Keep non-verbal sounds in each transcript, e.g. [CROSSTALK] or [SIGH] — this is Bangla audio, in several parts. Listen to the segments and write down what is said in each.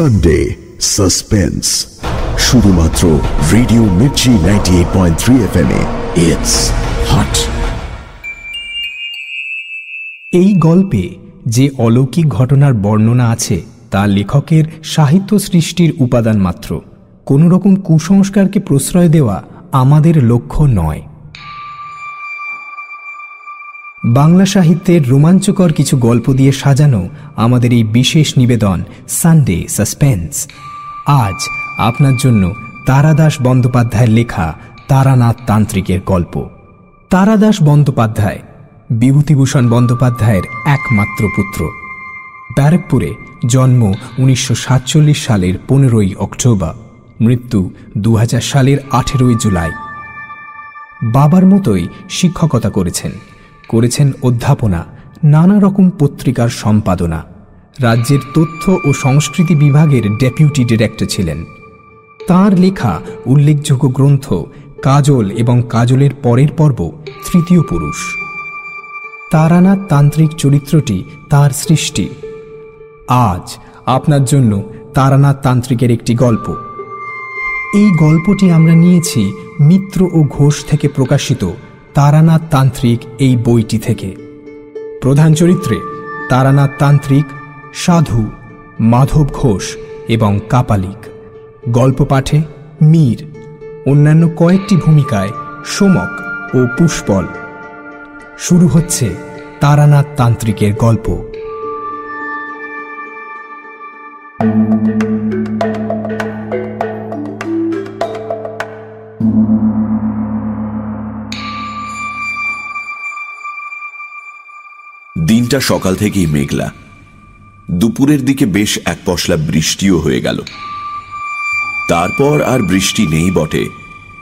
সানডে সাসপেন্স শুধুমাত্র radio Mirchi ninety eight point three F M it's hot এই গল্পে যে অলৌকিক ঘটনার বর্ণনা আছে, তা লেখকের সাহিত্য সৃষ্টির উপাদান মাত্র। কোনো রকম কুসংস্কারকে প্রশ্রয় দেওয়া আমাদের লক্ষ্য নয়। বাংলা সাহিত্যের রোমাঞ্চকর কিছু গল্প দিয়ে সাজানো আমাদের এই বিশেষ নিবেদন সানডে সাসপেন্স আজ আপনার জন্য তারাদাস বন্দ্যোপাধ্যায়ের লেখা তারানাথ তান্ত্রিকের গল্প। তারাদাস বন্দ্যোপাধ্যায়, বিভূতিভূষণ বন্দ্যোপাধ্যায়ের একমাত্র পুত্র। ব্যারাকপুরে জন্ম উনিশশো সাতচল্লিশ সালের পনেরোই অক্টোবর, মৃত্যু দু হাজার সালের আঠেরোই জুলাই। বাবার মতোই শিক্ষকতা করেছেন। করেছেন অধ্যাপনা, নানা রকম পত্রিকার সম্পাদনা। রাজ্যের তথ্য ও সংস্কৃতি বিভাগের ডেপুটি ডিরেক্টর ছিলেন। তার লেখা উল্লেখযোগ্য গ্রন্থ, কাজল এবং কাজলের পরের পর্ব, তৃতীয় পুরুষ। তারানাথ তান্ত্রিক চরিত্রটি তার সৃষ্টি। আজ আপনার জন্য তারানাথ তান্ত্রিকের একটি গল্প। এই গল্পটি আমরা নিয়েছি মিত্র ও ঘোষ থেকে প্রকাশিত তারানাথ তান্ত্রিক এই বইটি থেকে। প্রধান চরিত্রে তারানাথ তান্ত্রিক সাধু, মাধব ঘোষ এবং কাপালিক। গল্প পাঠে মীর, অন্যান্য কয়েকটি ভূমিকায় সোমক ও পুষ্পল। শুরু হচ্ছে তারানাথ তান্ত্রিকের গল্প। দিনটা সকাল থেকেই মেঘলা। দুপুরের দিকে বেশ এক পশলা বৃষ্টিও হয়ে গেল। তারপর আর বৃষ্টি নেই বটে,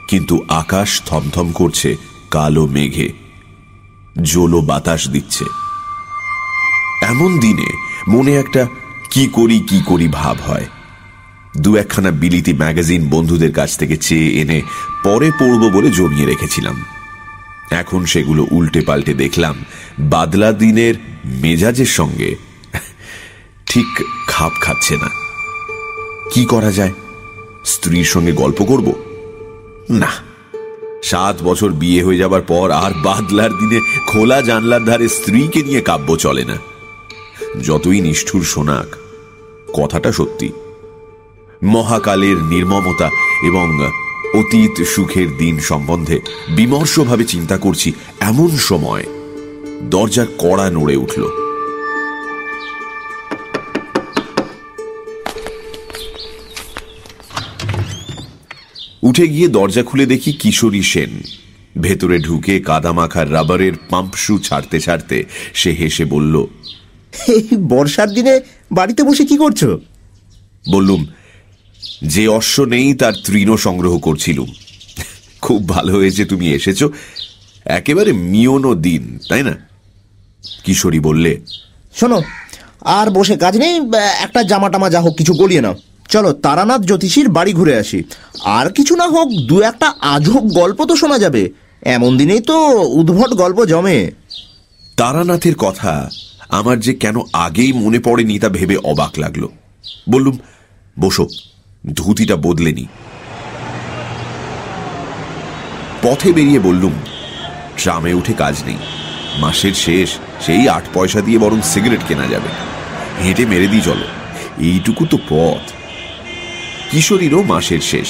কিন্তু আকাশ থমথম করছে কালো মেঘে। জোলো বাতাস দিচ্ছে। এমন দিনে মনে একটা কি করি কি করি ভাব হয়। দু একখানা বিলিতি ম্যাগাজিন বন্ধুদের কাছ থেকে চেয়ে এনে পরে পড়ব বলে জমিয়ে রেখেছিলাম। এখন সেগুলো উল্টে পাল্টে দেখলাম, বাদলা দিনের মেজাজের সঙ্গে ঠিক খাপ খাচ্ছে না। কি করা যায়? স্ত্রীর সঙ্গে গল্প করব? না। সাত বছর বিয়ে হয়ে যাবার পর আর বাদলার দিনে খোলা জানলার ধারে স্ত্রীকে নিয়ে কাব্য চলে না। যতই নিষ্ঠুর শোনাক, কথাটা সত্যি। মহাকালের নির্মমতা এবং অতীত সুখের দিন সম্বন্ধে বিমর্ষভাবে চিন্তা করছি এমন সময়। দরজার কড়া নড়ে উঠল। উঠে গিয়ে দরজা খুলে দেখি কিশোরী সেন। ভেতরে ঢুকে কাদামাখার রাবারের পাম্প শু ছাড়তে ছাড়তে সে হেসে বলল বর্ষার দিনে বাড়িতে বসে কি করছ? বললুম যে অশ্ব নেই তার তৃণ সংগ্রহ করছিলুম। খুব ভালো হয়েছে তুমি এসেছ। একেবারে মিয়নো দিন তাই না? কিশোরী বললে শোনো আর বসে কাজ নেই একটা জামা টামা যা হোক কিছু গলিয়ে নাও। চলো তারানাথ জ্যোতিষীর বাড়ি ঘুরে আসি। আর কিছু না হোক দু একটা আজব গল্প তো শোনা যাবে। এমন দিনেই তো উদ্ভট গল্প জমে। তারানাথের কথা আমার যে কেন আগেই মনে পড়েনি তা ভেবে অবাক লাগল। বললুম বসো ধুতিটা বদলেনি পথে বেরিয়ে বললুম ট্রামে উঠে কাজ নেই মাসের শেষ সেই আট পয়সা দিয়ে বরং সিগারেট কেনা যাবে। হেঁটে মেরে দিই চলো। এইটুকু তো পথ। কিশোরীরও মাসের শেষ।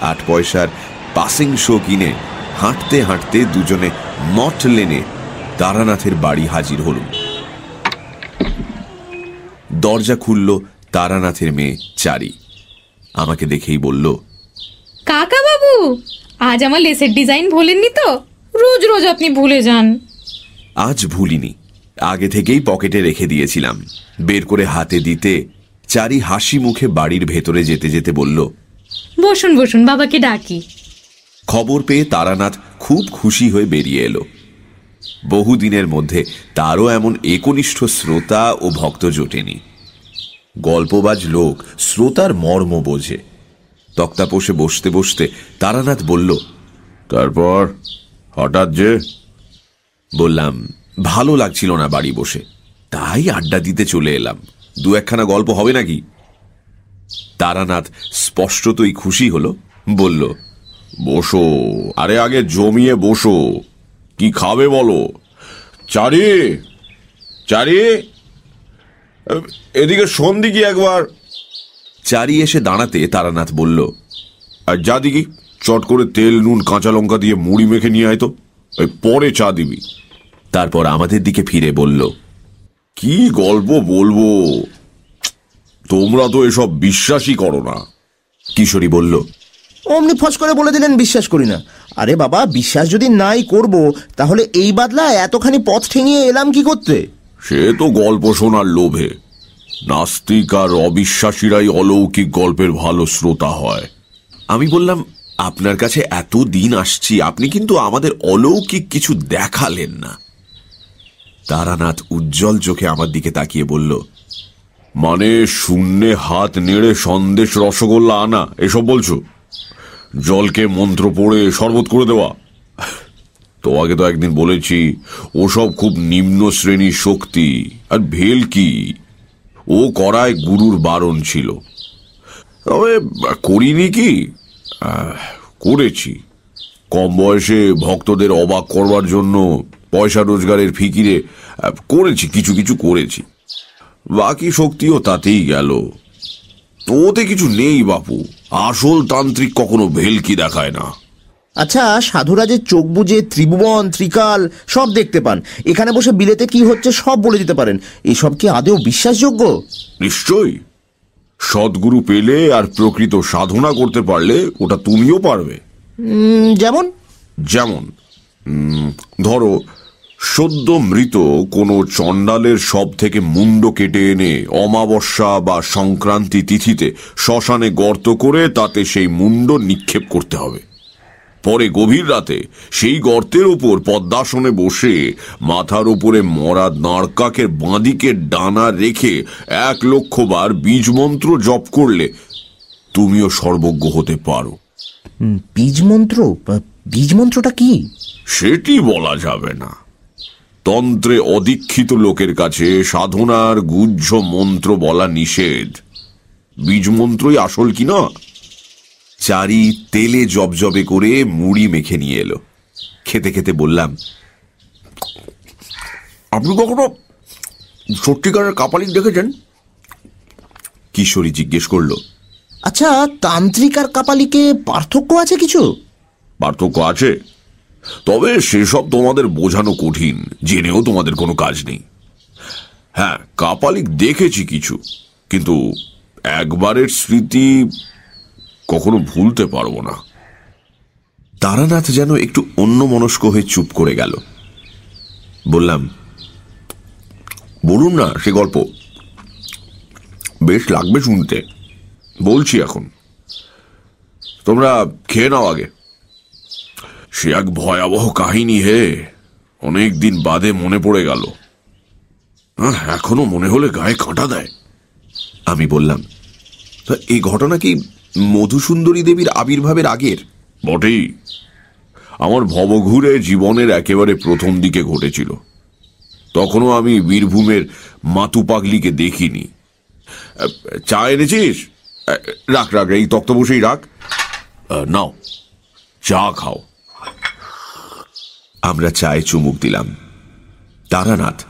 আট পয়সার পাসিং শো কিনে হাঁটতে হাঁটতে দুজনে মঠ লেনে তারানাথের বাড়ি হাজির হল দরজা খুলল তারানাথের মেয়ে চারি। আমাকে দেখেই বলল কাকা বাবু আজ আমার লেসের ডিজাইন ভোলেননি তো? রোজ রোজ আপনি ভুলে যান। আজ ভুলিনি। আগে থেকেই পকেটে রেখে দিয়েছিলাম। বের করে হাতে দিতে চারি হাসি মুখে বাড়ির ভেতরে যেতে যেতে বলল বসুন বসুন বাবাকে ডাকি। খবর পেয়ে তারানাথ খুব খুশি হয়ে বেরিয়ে এলো। বহুদিনের মধ্যে তারও এমন একনিষ্ঠ শ্রোতা ও ভক্ত জোটেনি। গল্পবাজ লোক শ্রোতার মর্ম বোঝে। তক্তাপোষে বসতে বসতে তারানাথ বলল তারপর হঠাৎ যে? বললাম ভালো লাগছিল না বাড়ি বসে। তাই আড্ডা দিতে চলে এলাম। দু একখানা গল্প হবে নাকি? তারানাথ স্পষ্টতই খুশি হলো, বলল, বসো, আরে আগে জমিয়ে বসো। কি খাবে বলো? চারি চারি। এদিকে শোন দিকি একবার। চারি এসে দাঁড়াতে তারানাথ বলল, আর যা দিকি চট করে তেল, নুন, কাঁচা লঙ্কা দিয়ে মুড়ি মেখে নিয়ে আয় তো। পরে চা দিবি। তারপর আমাদের দিকে ফিরে বলল কি গল্প বলব? তোমরা তো এসব বিশ্বাসই করো না। কিশোরী বলল অমনি ফস করে বলে দিলেন বিশ্বাস করি না। আরে বাবা বিশ্বাস যদি নাই করব তাহলে এই বাদলা এতখানি পথ ঠেঙিয়ে এলাম কি করতে? সে তো গল্প শোনার লোভে। নাস্তিক আর অবিশ্বাসীরাই অলৌকিক গল্পের ভালো শ্রোতা হয়। আমি বললাম আপনার কাছে এত দিন আসছি আপনি কিন্তু আমাদের অলৌকিক কিছু দেখালেন না। তারানাথ উজ্জ্বল চোখে আমার দিকে তাকিয়ে বলল মানে শূন্যে হাত নেড়ে সন্দেশ রসগোল্লা আনা, এসব বলছো? জলকে মন্ত্র পড়ে শরবত করে দেওয়া? তোমাকে তো একদিন বলেছি, ওসব খুব নিম্ন শ্রেণির শক্তি, আর ভেল কি? ও করায় গুরুর বারণ ছিল। তবে করিনি কি? করেছি। কম বয়সে ভক্তদের অবাক করবার জন্য পয়সা রোজগারের ফিকিরে করেছি কিছু কিছু করেছি। বাকি শক্তিও তাতেই গেল। ওতে কিছু নেই বাপু। আসল তান্ত্রিক কখনো ভেলকি দেখায় না। আচ্ছা সাধুরাজের চোখ বুঝে ত্রিভুবন ত্রিকাল সব দেখতে পান। এখানে বসে বিলেতে কি হচ্ছে সব বলে দিতে পারেন। এসব কি আদেও বিশ্বাসযোগ্য? নিশ্চয়ই। সদ্গুরু পেলে আর প্রকৃত সাধনা করতে পারলে ওটা তুমিও পারবে। যেমন? যেমন ধরো সদ্য মৃত কোনো চণ্ডালের সব থেকে মুন্ড কেটে এনে অমাবস্যা বা সংক্রান্তি তিথিতে শ্মশানে গর্ত করে তাতে সেই মুন্ড নিক্ষেপ করতে হবে। পরে গভীর রাতে সেই গর্তের উপর পদ্মাসনে বসে মাথার উপরে মরা নাড়কাকের বাঁদিকে ডানা রেখে এক লক্ষ বার বীজ মন্ত্র জপ করলে তুমিও সর্বজ্ঞ হতে পারো। উম, বীজ মন্ত্র বীজ মন্ত্রটা কি? সেটি বলা যাবে না। তন্ত্রে অদীক্ষিত লোকের কাছে সাধনার গুহ্য মন্ত্র বলা নিষেধ। বীজ মন্ত্রই আসল কি না? চারি তেলে জবজবে করে মুড়ি মেখে নিয়ে এলো। খেতে খেতে বললাম আপনি কখনো সত্যিকারের কাপালিক দেখেছেন? কিশোরী জিজ্ঞেস করল আচ্ছা তান্ত্রিক আর কাপালিকে পার্থক্য আছে কিছু? পার্থক্য আছে। তবে সেসব তোমাদের বোঝানো কঠিন, জেনেও তোমাদের কোনো কাজ নেই। হ্যাঁ কাপালিক দেখেছি কিছু, কিন্তু একবারের স্মৃতি কখনো ভুলতে পারব না। তারানাথ যেন একটু অন্য মনস্ক হয়ে চুপ করে গেল। বললাম, বলুন না, সে গল্প বেশ লাগবে শুনতে। বলছি এখন। তোমরা খেয়ে নাও আগে। সে এক ভয়াবহ কাহিনী হে। অনেক দিন বাদে মনে পড়ে গেল। এখনও মনে হলে গায়ে কাঁটা দেয়। আমি বললাম এই ঘটনা কি মধুসুন্দরী দেবীর আবির্ভাবের আগের? বটেই। আমার ভবঘুরে জীবনের একেবারে প্রথম দিকে ঘটেছিল। তখনও আমি বীরভূমের মাতু পাগলিকে দেখিনি। চা এনেছিস? রাখ রাখ, এই তক্ত বসেই রাখ নাও, চা খাও। আমরা চায়ে চুমুক দিলাম। তারানাথ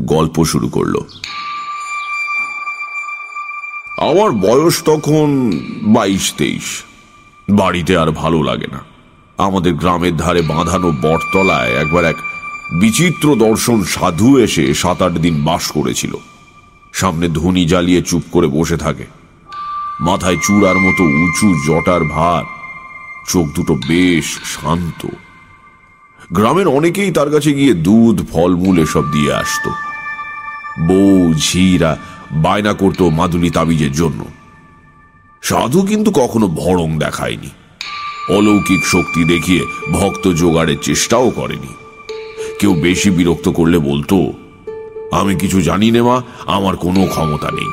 গল্প শুরু করল। আমার বয়স তখন বাইশ তেইশ বাড়িতে আর ভালো লাগে না। আমাদের গ্রামের ধারে বাঁধানো বটতলায় একবার এক বিচিত্র দর্শন সাধু এসে সাত আট দিন বাস করেছিল। সামনে ধনী জ্বালিয়ে চুপ করে বসে থাকে। মাথায় চূড়ার মতো উঁচু জটার ভার। চোখ দুটো বেশ শান্ত। গ্রামের অনেকেই তার কাছে গিয়ে দুধ, ফলমূল এসব দিয়ে আসতো। বউ, ঝিরা বায়না করত মাদুলি তাবিজের জন্য। সাধু কিন্তু কখনো ভরং দেখায়নি। অলৌকিক শক্তি দেখিয়ে ভক্ত জোগাড়ের চেষ্টাও করেনি। কেউ বেশি বিরক্ত করলে বলতো, আমি কিছু জানি নে মা, আমার কোনো ক্ষমতা নেই।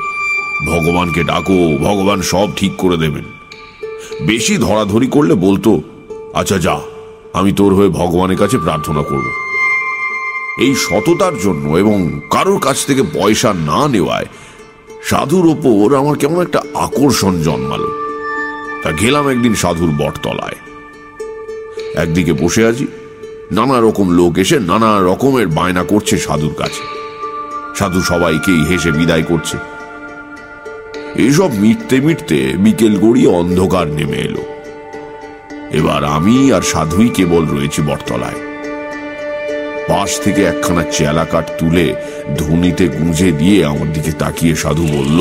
ভগবানকে ডাকো, ভগবান সব ঠিক করে দেবেন। বেশি ধরাধরি করলে বলতো আচ্ছা যা আমি তোর হয়ে ভগবানের কাছে প্রার্থনা করব। এই সততার জন্য এবং কারোর কাছ থেকে পয়সা না নেওয়ায় সাধুর ওপর আমার কেমন একটা আকর্ষণ জন্মালো। তা গেলাম একদিন সাধুর বটতলায়। একদিকে বসে আছি, নানা রকম লোক এসে নানা রকমের বায়না করছে সাধুর কাছে। সাধু সবাইকেই হেসে বিদায় করছে। এসব মিটতে মিটতে বিকেল গড়িয়ে অন্ধকার নেমে এলো। এবার আমি আর সাধুই কেবল রয়েছি বটতলায়। পাশ থেকে একখানা চেলা কাঠ তুলে ধুনিতে গুঁজে দিয়ে আমার দিকে তাকিয়ে সাধু বলল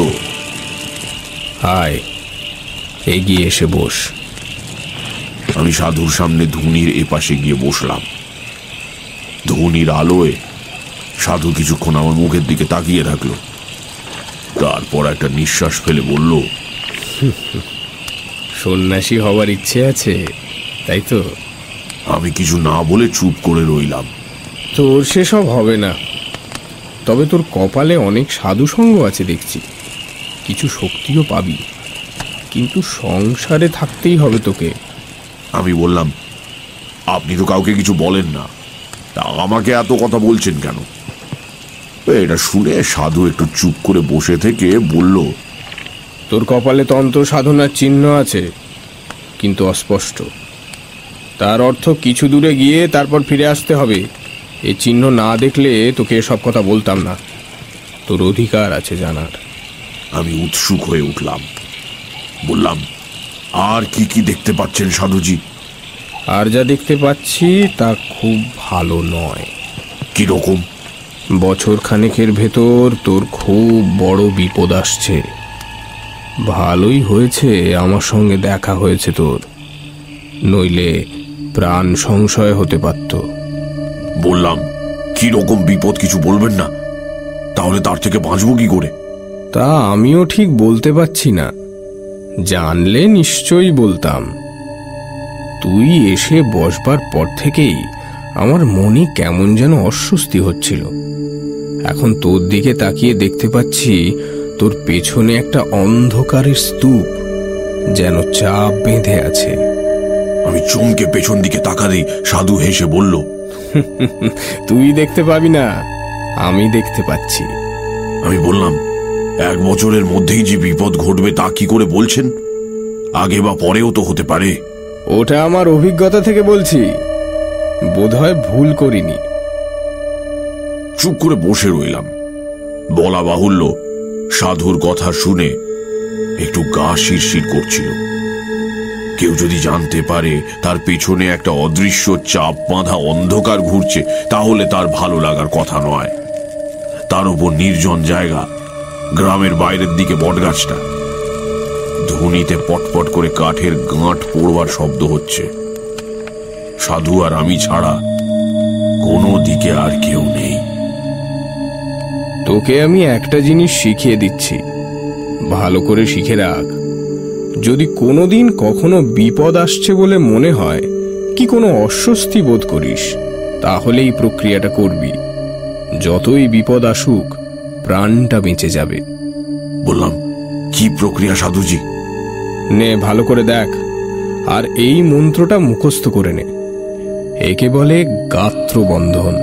হায় এগিয়ে এসে বস। আমি সাধুর সামনে ধুনির এপাশে গিয়ে বসলাম। ধুনির আলোয় সাধু কিছুক্ষণ আমার মুখের দিকে তাকিয়ে থাকল। তারপর একটা নিঃশ্বাস ফেলে বলল সন্ন্যাসী হওয়ার ইচ্ছে আছে? তাই তো? আমি কিছু না বলে চুপ করে রইলাম। তোর সেসব হবে না। তবে তোর কপালে অনেক সাধু সঙ্গ আছে দেখছি। কিছু শক্তিও পাবি। কিন্তু সংসারে থাকতেই হবে তোকে। আমি বললাম আপনি তো কাউকে কিছু বলেন না। তা আমাকে এত কথা বলছেন কেন? এটা শুনে সাধু একটু চুপ করে বসে থেকে বলল তোর কপালে তন্ত্র সাধনার চিহ্ন আছে কিন্তু অস্পষ্ট। তার অর্থ কিছু দূরে গিয়ে তারপর ফিরে আসতে হবে। এ চিহ্ন না দেখলে তোকে এসব কথা বলতাম না। তোর অধিকার আছে জানার। আমি উৎসুক হয়ে উঠলাম। বললাম আর কি কি দেখতে পাচ্ছেন সাধুজি? আর যা দেখতে পাচ্ছি তা খুব ভালো নয়। কি রকম? বছর খানেকের ভেতর তোর খুব বড় বিপদ আসছে। ভালোই হয়েছে আমার সঙ্গে দেখা হয়েছে তোর। নইলে প্রাণ সংশয় হতে পারত। বললাম কি রকম বিপদ কিছু বলবেন না। তাহলে তার থেকে বাঁচবো কি করে? তা আমিও ঠিক বলতে পারছি না। জানলে নিশ্চয়ই বলতাম। তুই এসে বসবার পর থেকেই আমার মনে কেমন যেন অস্বস্তি হচ্ছিল। এখন তোর দিকে তাকিয়ে দেখতে পাচ্ছি তোর পেছনে একটা অন্ধকারের স্তূপ যেন চাপ বেঁধে আছে। আমি চমকে পেছন দিকে তাকাতেই সাধু হেসে বলল [LAUGHS] তুই দেখতে পাবি না আমি দেখতে পাচ্ছি। আমি বললাম এক বছরের মধ্যেই যে বিপদ ঘটবে তা কি করে বলছেন? আগে বা পরেও তো হতে পারে। ওটা আমার অভিজ্ঞতা থেকে বলছি। বোধহয় ভুল করিনি। চুপ করে বসে রইলাম। বলা বাহুল্য সাধুর কথা শুনে একটু গা শিরশির করছিল। কেউ যদি জানতে পারে তার পেছনে একটা অদৃশ্য চাপ বাঁধা অন্ধকার ঘুরছে, তাহলে তার ভালো লাগার কথা নয়। তার উপর নির্জন জায়গা, গ্রামের বাইরের দিকে বটগাছটা। ধুনিতে পটপট করে কাঠের গাঁট পড়বার শব্দ হচ্ছে। সাধু আর আমি ছাড়া কোনো দিকে আর কেউ নেই। তোকে আমি একটা জিনিস শিখিয়ে দিচ্ছি। ভালো করে শিখে রাখ। যদি কোনোদিন কখনো বিপদ আসছে বলে মনে হয় কি কোনো অস্বস্তি বোধ করিস? তাহলে এই প্রক্রিয়াটা করবি। যতই বিপদ আসুক প্রাণটা বেঁচে যাবে। বললাম কি প্রক্রিয়া সাধুজি? নে ভালো করে দেখ। আর এই মন্ত্রটা মুখস্থ করে নে। একে বলে গাত্র বন্ধন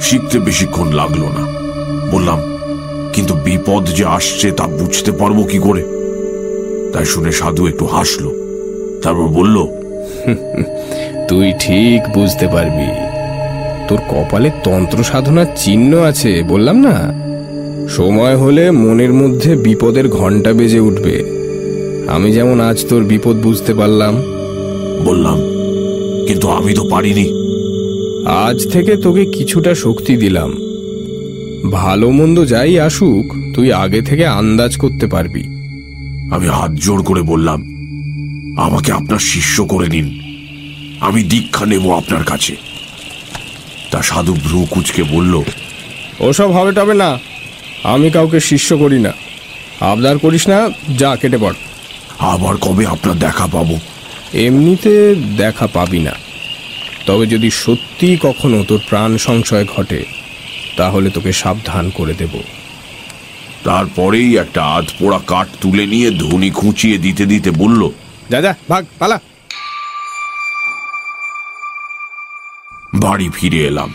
শিখতে বেশিক্ষণ লাগল না। বললাম কিন্তু বিপদ যে আসছে তা বুঝতে পারব কি করে? তাই শুনে সাধু একটু হাসলো। তারপর বলল [LAUGHS] তুই ঠিক বুঝতে পারবি। তোর কপালে তন্ত্র সাধনার চিহ্ন আছে বললাম না? সময় হলে মনের মধ্যে বিপদের ঘণ্টা বেজে উঠবে। আমি যেমন আজ তোর বিপদ বুঝতে পারলাম। বললাম কিন্তু আমি তো পারিনি। আজ থেকে তোকে কিছুটা শক্তি দিলাম। ভালো মন্দ যাই আসুক তুই আগে থেকে আন্দাজ করতে পারবি। আমি হাত জোড় করে বললাম আমাকে আপনার শিষ্য করে নিন। আমি দীক্ষা নেব আপনার কাছে। তা সাধু ভ্রু কুচকে বলল ওসব হবে টবে না আমি কাউকে শিষ্য করি না। আবদার করিস না যা কেটে পড়। আবার কবে আপনার দেখা পাবো? এমনিতে দেখা পাবি না। তবে যদি সত্যি কখনো তোর প্রাণ সংশয় ঘটে তাহলে তোকে সাবধান করে দেব। তারপরেই একটা আধ পোড়া কাঠ তুলে নিয়ে ধুনি খুঁচিয়ে দিতে দিতে বলল যা যা ভাগ পালা। বাড়ি ফিরে এলাম।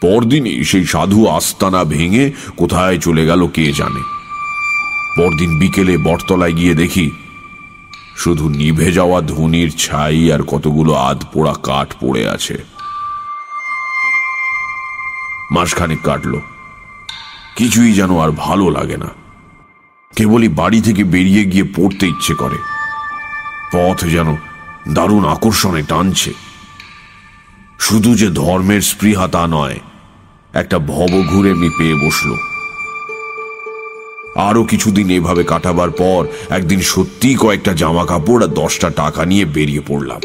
পরদিনই সেই সাধু আস্তানা ভেঙে কোথায় চলে গেল কে জানে। পরদিন বিকেলে বটতলায় গিয়ে দেখি শুধু নিভে যাওয়া ধুনির ছাই আর কতগুলো আধ পোড়া কাঠ পড়ে আছে। মাসখানেক কাটল। কিছুই যেন আর ভালো লাগে না। কেবলই বাড়ি থেকে বেরিয়ে গিয়ে পড়তে ইচ্ছে করে। পথ যেন দারুণ আকর্ষণে টানছে। শুধু যে ধর্মের স্পৃহা তা নয়, একটা ভব ঘুরে মি পেয়ে বসল। আরও কিছুদিন এভাবে কাটাবার পর একদিন সত্যি কয়েকটা জামা কাপড় আর দশটা টাকা নিয়ে বেরিয়ে পড়লাম।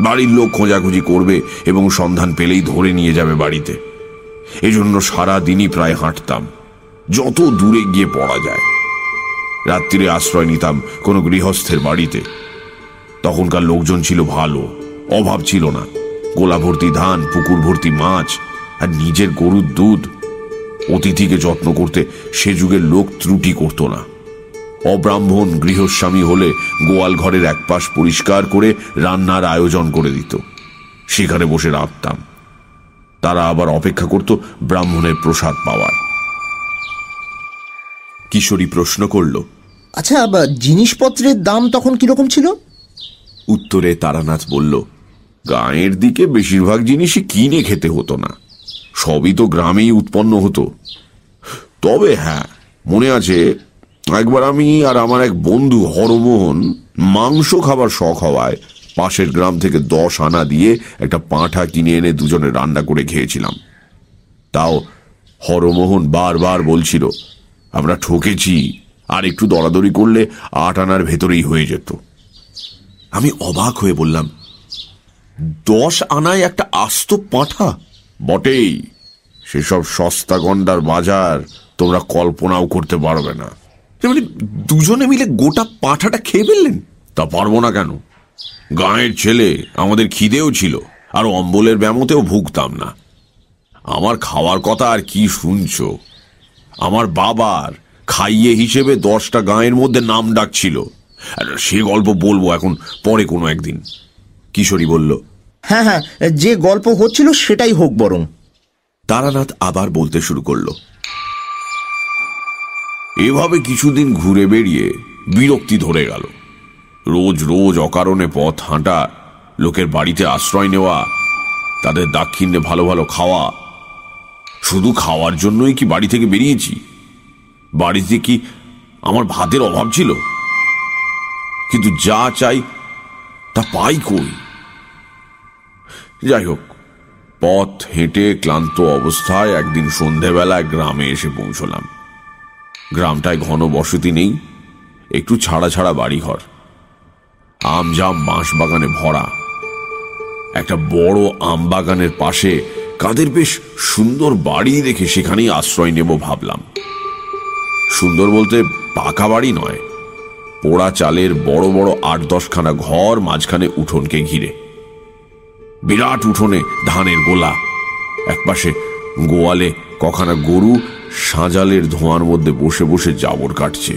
বাড়ির লোক খোঁজাখুঁজি করবে এবং সন্ধান পেলেই ধরে নিয়ে যাবে বাড়িতে। এজন্য সারা দিনই প্রায় হাঁটতাম। যত দূরে গিয়ে পড়া যায়। রাত্রিরে আশ্রয় নিতাম কোনো গৃহস্থের বাড়িতে। তখনকার লোকজন ছিল ভালো, অভাব ছিল না। গোলা ভর্তি ধান পুকুর ভর্তি মাছ, আর নিজের গরুর দুধ। অতিথিকে যত্ন করতে সে যুগের লোক ত্রুটি করত না। অব্রাহ্মণ গৃহস্বামী হলে গোয়াল ঘরের এক পাশ পরিষ্কার করে রান্নার আয়োজন করে দিত। সেখানে বসে রাখতাম তারা আবার অপেক্ষা করত ব্রাহ্মণের প্রসাদ পাওয়ার। কিশোরী প্রশ্ন করল আচ্ছা জিনিসপত্রের দাম তখন কীরকম ছিল? উত্তরে তারানাথ বলল গাঁয়ের দিকে বেশিরভাগ জিনিসই কিনে খেতে হতো না। সবই তো গ্রামেই উৎপন্ন হতো। তবে হ্যাঁ মনে আছে একবার আমি আর আমার এক বন্ধু হরমোহন মাংস খাবার শখ হওয়ায় পাশের গ্রাম থেকে দশ আনা দিয়ে একটা পাঁঠা কিনে এনে দুজনে রান্না করে খেয়েছিলাম। তাও হরমোহন বারবার বলছিল, আমরা ঠকেছি, আর একটু দরাদরি করলে আট আনার ভেতরেই হয়ে যেত। আমি অবাক হয়ে বললাম, দশ আনায় একটা আস্ত পাঁঠা? বটেই। সেসব সস্তা গন্ডার বাজার তোমরা কল্পনাও করতে পারবে না। মানে দুজনে মিলে গোটা পাঁঠাটা খেয়ে ফেললেন? তা পারব না কেন? গাঁয়ের ছেলে আমাদের খিদেও ছিল আর অম্বলের ব্যামতেও ভুগতাম না। আমার খাওয়ার কথা আর কি শুনছ? আমার বাবার খাইয়ে হিসেবে দশটা গাঁয়ের মধ্যে নাম ডাকছিল। আর সে গল্প বলব এখন পরে কোনো একদিন। কিশোরী বলল হ্যাঁ হ্যাঁ যে গল্প হচ্ছিল সেটাই হোক বরং। তারানাথ আবার বলতে শুরু করল এভাবে কিছুদিন ঘুরে বেরিয়ে বিরক্তি ধরে গেল। রোজ রোজ অকারণে পথ হাঁটা, লোকের বাড়িতে আশ্রয় নেওয়া, তাদের দাক্ষিণ্যে ভালো ভালো খাওয়া। শুধু খাওয়ার জন্যই কি বাড়ি থেকে বেরিয়েছি? বাড়িতে কি আমার ভাতের অভাব ছিল? কিন্তু যা চাই, তা পাই কই? যাই হোক, পথ হেঁটে ক্লান্ত অবস্থায় একদিন সন্ধেবেলায় গ্রামে এসে পৌঁছলাম। গ্রামটায় ঘন বসতি নেই, একটু ছাড়া ছাড়া বাড়িঘর। আমজাম বাঁশ বাগানে ভরা। একটা বড় আম বাগানের পাশে কাদের বেশ সুন্দর বাড়ি দেখে সেখানেই আশ্রয় নেব ভাবলাম। সুন্দর বলতে পাকা বাড়ি নয়, পোড়া চালের বড় বড় আট দশখানা ঘর মাঝখানে উঠোনকে ঘিরে। বিরাট উঠোনে ধানের গোলা, একপাশে গোয়ালে কখানা গরু সাজালের ধোঁয়ার মধ্যে বসে বসে জাবর কাটছে।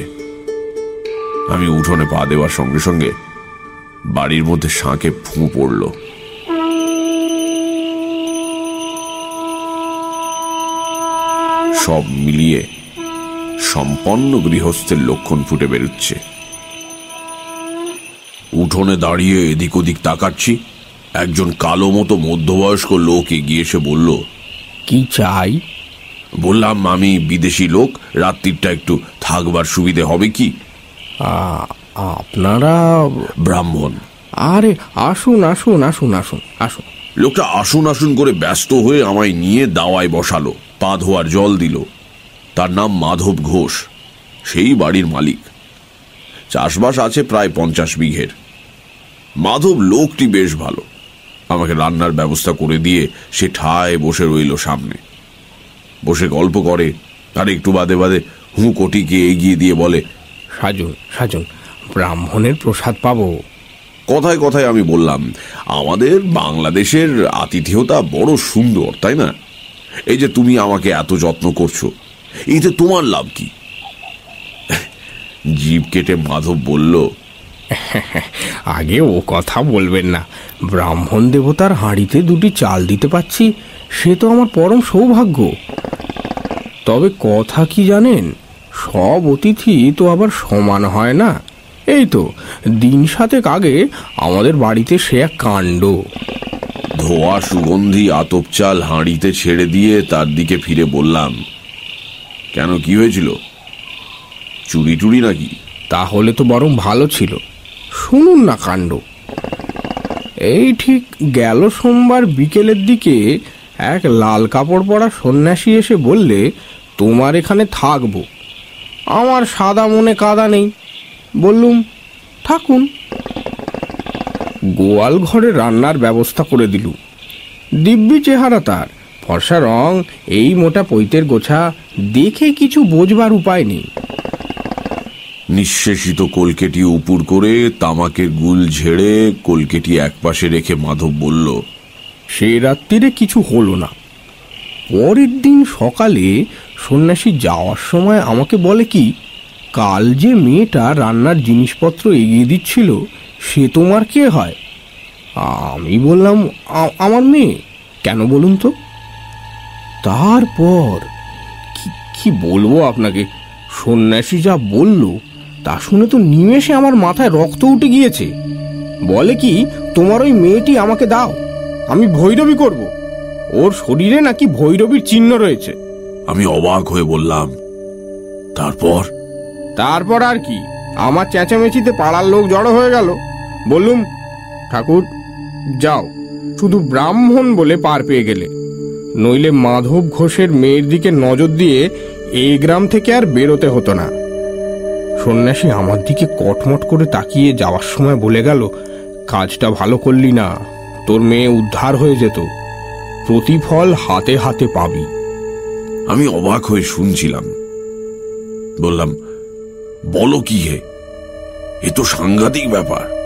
আমি উঠোনে পা দেওয়ার সঙ্গে সঙ্গে বাড়ির মধ্যে শাঁকে ফু পড়ল। সব মিলিয়ে সম্পন্ন গৃহস্থের লক্ষণ ফুটে বেরুচ্ছে। উঠোনে দাঁড়িয়ে এদিক ওদিক তাকাচ্ছি। একজন কালো মতো মধ্যবয়স্ক লোক এগিয়ে এসে বলল, কি চাই? বললাম আমি বিদেশি লোক রাত্রিটা একটু থাকবার সুবিধে হবে কি? আপনারা ব্রাহ্মণ। আরে আসুন আসুন আসুন আসুন আসুন। লোকটা আসুন আসুন করে ব্যস্ত হয়ে আমায় নিয়ে দাওয়ায় বসালো পা ধোয়ার জল দিল। তার নাম মাধব ঘোষ সেই বাড়ির মালিক। চাষবাস আছে প্রায় পঞ্চাশ বিঘের। মাধব লোকটি বেশ ভালো। আমাকে রান্নার ব্যবস্থা করে দিয়ে সে ঠায় বসে রইল সামনে। বসে গল্প করে। আর একটু বাদে বাদে হুঁ কোটিকে এগিয়ে দিয়ে বলে সাজুন সাজুন ব্রাহ্মণের প্রসাদ পাবো। কথায় কথায় আমি বললাম আমাদের বাংলাদেশের আতিথেয়তা বড় সুন্দর তাই না? এই যে তুমি আমাকে এত যত্ন করছ এতে তোমার লাভ কি? জীব কেটে মাধব বলল আগে ও কথা বলবেন না। ব্রাহ্মণ দেবতার হাঁড়িতে দুটি চাল দিতে পাচ্ছি সে তো আমার পরম সৌভাগ্য। তবে কথা কি জানেন? সব অতিথি তো আবার সমান হয় না। এই তো দিন সাতেক আগে আমাদের বাড়িতে সে এক কাণ্ড। ধোয়া সুগন্ধি আতপ চাল হাঁড়িতে ছেড়ে দিয়ে তার দিকে ফিরে বললাম কেন কি হয়েছিল? চুরি টুরি নাকি? তাহলে তো বরং ভালো ছিল। শুনুন না কাণ্ড। এই ঠিক গেল সোমবার বিকেলের দিকে এক লাল কাপড় পরা সন্ন্যাসী এসে বললে, তোমার এখানে থাকব। আমার সাদা মনে কাদা নেই। বললুম, থাকুন। গোয়াল ঘরে রান্নার ব্যবস্থা করে দিলু দিব্যি চেহারা তার, ফর্সা রং, এই মোটা পৈতের গোছা, দেখে কিছু বোঝবার উপায় নেই। নিঃশেষিত কলকেটি উপুর করে তামাকের গুল ঝেড়ে কলকেটি একপাশে রেখে মাধব বলল সে রাত্রিরে কিছু হলো না। পরের দিন সকালে সন্ন্যাসী যাওয়ার সময় আমাকে বলে কি, কাল যে মেয়েটা রান্নার জিনিসপত্র এগিয়ে দিচ্ছিল, সে তোমার কে হয়? আমি বললাম আমার মেয়ে। কেন বলুন তো? তারপর কি বলব আপনাকে? সন্ন্যাসী যা বলল, তা শুনে তো নিমেষে আমার মাথায় রক্ত উঠে গিয়েছে। বলে কি, তোমার ওই মেয়েটি আমাকে দাও। আমি ভৈরবী করব। ওর শরীরে নাকি ভৈরবীর চিহ্ন রয়েছে। আমি অবাক হয়ে বললাম তারপর? তারপর আর কি? আমার চেঁচামেচিতে পাড়ার লোক জড়ো হয়ে গেল। বললুম ঠাকুর যাও। শুধু ব্রাহ্মণ বলে পার পেয়ে গেলে। নইলে মাধব ঘোষের মেয়ের দিকে নজর দিয়ে এই গ্রাম থেকে আর বেরোতে হতো না। সন্ন্যাসী আমার দিকে কটমট করে তাকিয়ে যাওয়ার সময় বলে গেল কাজটা ভালো করলি না। তোর মেয়ে উদ্ধার হয়ে যেত। প্রতিফল হাতে হাতে পাবি। আমি অবাক হয়ে শুনছিলাম। বললাম বলো কি হে? এ তো সাংঘাতিক ব্যাপার।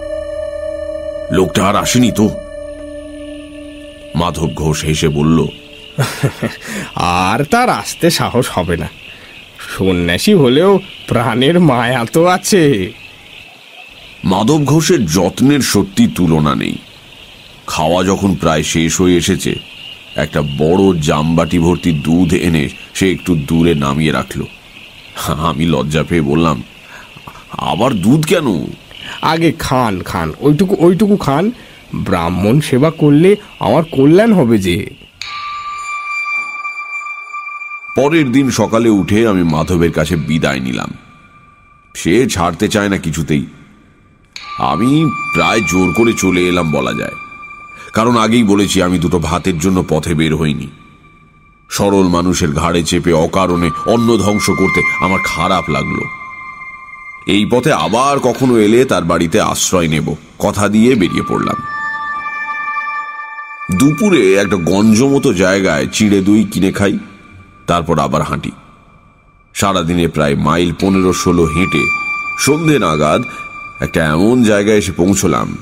লোকটা আর আসেনি তো? মাধব ঘোষ হেসে বলল আর তার আসতে সাহস হবে না। সন্ন্যাসী হলেও প্রাণের মায়া তো আছে। মাধব ঘোষের যত্নের সত্যি তুলনা নেই। খাওয়া যখন প্রায় শেষ হয়ে এসেছে একটা বড় জামবাটি ভর্তি দুধ এনে সে একটু দূরে নামিয়ে রাখল। আমি লজ্জা পেয়ে বললাম আবার দুধ কেন? আগে খান খান ওইটুকু ওইটুকু খান। ব্রাহ্মণ সেবা করলে আমার কল্যাণ হবে যে। পরের দিন সকালে উঠে আমি মাধবের কাছে বিদায় নিলাম। সে ছাড়তে চায় না কিছুতেই। আমি প্রায় জোর করে চলে এলাম বলা যায়। কারণ আগেই বলেছি, আমি দুটো ভাতের জন্য পথে বের হইনি। সরল মানুষের ঘাড়ে চেপে অকারণে অন্ন ধ্বংস করতে আমার খারাপ লাগল। এই পথে আবার কখনো এলে তার বাড়িতে আশ্রয় নেব, কথা দিয়ে বেরিয়ে পড়লাম। দুপুরে একটা গঞ্জ মতো জায়গায় চিড়ে দুই কিনে খাই, তারপর আবার হাঁটি। সারাদিনে প্রায় মাইল পনেরো ষোলো হেঁটে সন্ধে নাগাদ একটা এমন জায়গায় এসে পৌঁছলাম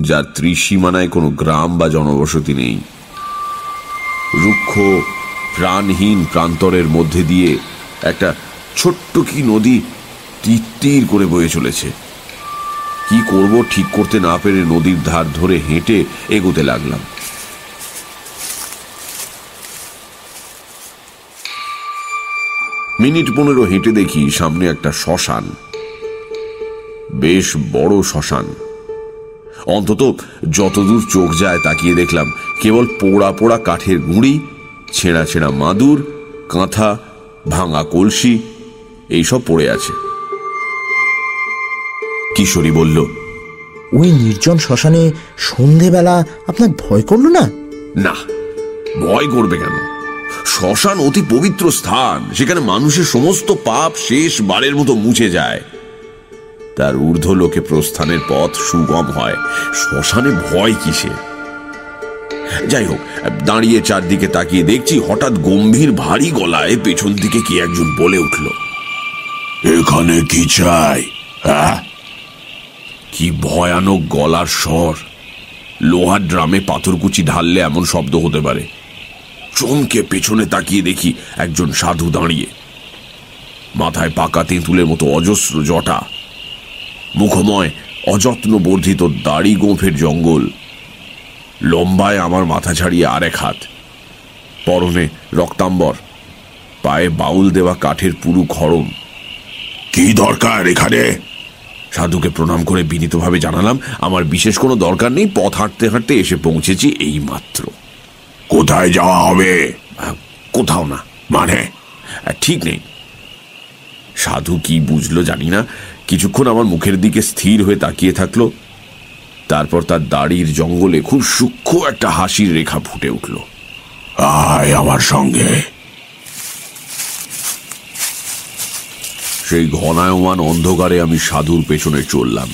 যার ত্রিসীমানায় কোনো গ্রাম বা জনবসতি নেই। রুক্ষ প্রাণহীন প্রান্তরের মধ্যে দিয়ে একটা ছোট্ট কি নদী তীর করে বয়ে চলেছে। কি করব ঠিক করতে না পেরে নদীর ধার ধরে হেঁটে এগোতে লাগলাম। মিনিট পনেরো হেঁটে দেখি সামনে একটা শ্মশান। বেশ বড় শ্মশান। অন্তত যতদূর চোখ যায় তাকিয়ে দেখলাম কেবল পোড়া পোড়া কাঠের গুঁড়ি ছেঁড়া ছেঁড়া মাদুর কাঁথা ভাঙা কলসি এইসব পড়ে আছে। কিশোরী বলল ওই নির্জন শ্মশানে সন্ধেবেলা আপনার ভয় করল না? না ভয় করবে কেন? শ্মশান অতি পবিত্র স্থান সেখানে মানুষের সমস্ত পাপ শেষ বারের মতো মুছে যায়। তার ঊর্ধ্ব লোকে প্রস্থানের পথ সুগম হয়। শ্মশানে ভয় কিসে? যাই হোক, দাঁড়িয়ে চারদিকে তাকিয়ে দেখছি হঠাৎ গম্ভীর ভারী গলায় পেছন দিকে কি একজন বলে উঠল। এখানে কি চাই হ্যাঁ? কি ভয়ানক গলার স্বর। লোহার ড্রামে পাথরকুচি ঢাললে এমন শব্দ হতে পারে। চমকে পেছনে তাকিয়ে দেখি একজন সাধু দাঁড়িয়ে। মাথায় পাকা তেঁতুলের মতো অজস্র জটা। মুখময় অযত্ন বর্ধিত দাড়ি গোঁফের জঙ্গল। লম্বায় আমার মাথা ছাড়িয়ে আরেক হাত। পরনে রক্তাম্বর পায়ে বাউল দেওয়া কাঠের পুরু খড়ম। কি দরকার এখানে? সাধুকে প্রণাম করে বিনীতভাবে জানালাম আমার বিশেষ কোনো দরকার নেই পথ হাঁটতে হাঁটতে এসে পৌঁছেছি এই মাত্র কোথায় যাওয়া হবে? কোথাও না। মানে? ঠিক নেই। সাধু কি বুঝলো জানি না। কিছুক্ষণ আমার মুখের দিকে স্থির হয়ে তাকিয়ে থাকল। তারপর তার দাড়ির জঙ্গলে খুব সূক্ষ্ম একটা হাসির রেখা ফুটে উঠল। আয় আমার সঙ্গে। সেই ঘনায়মান অন্ধকারে আমি সাধুর পেছনে চললাম।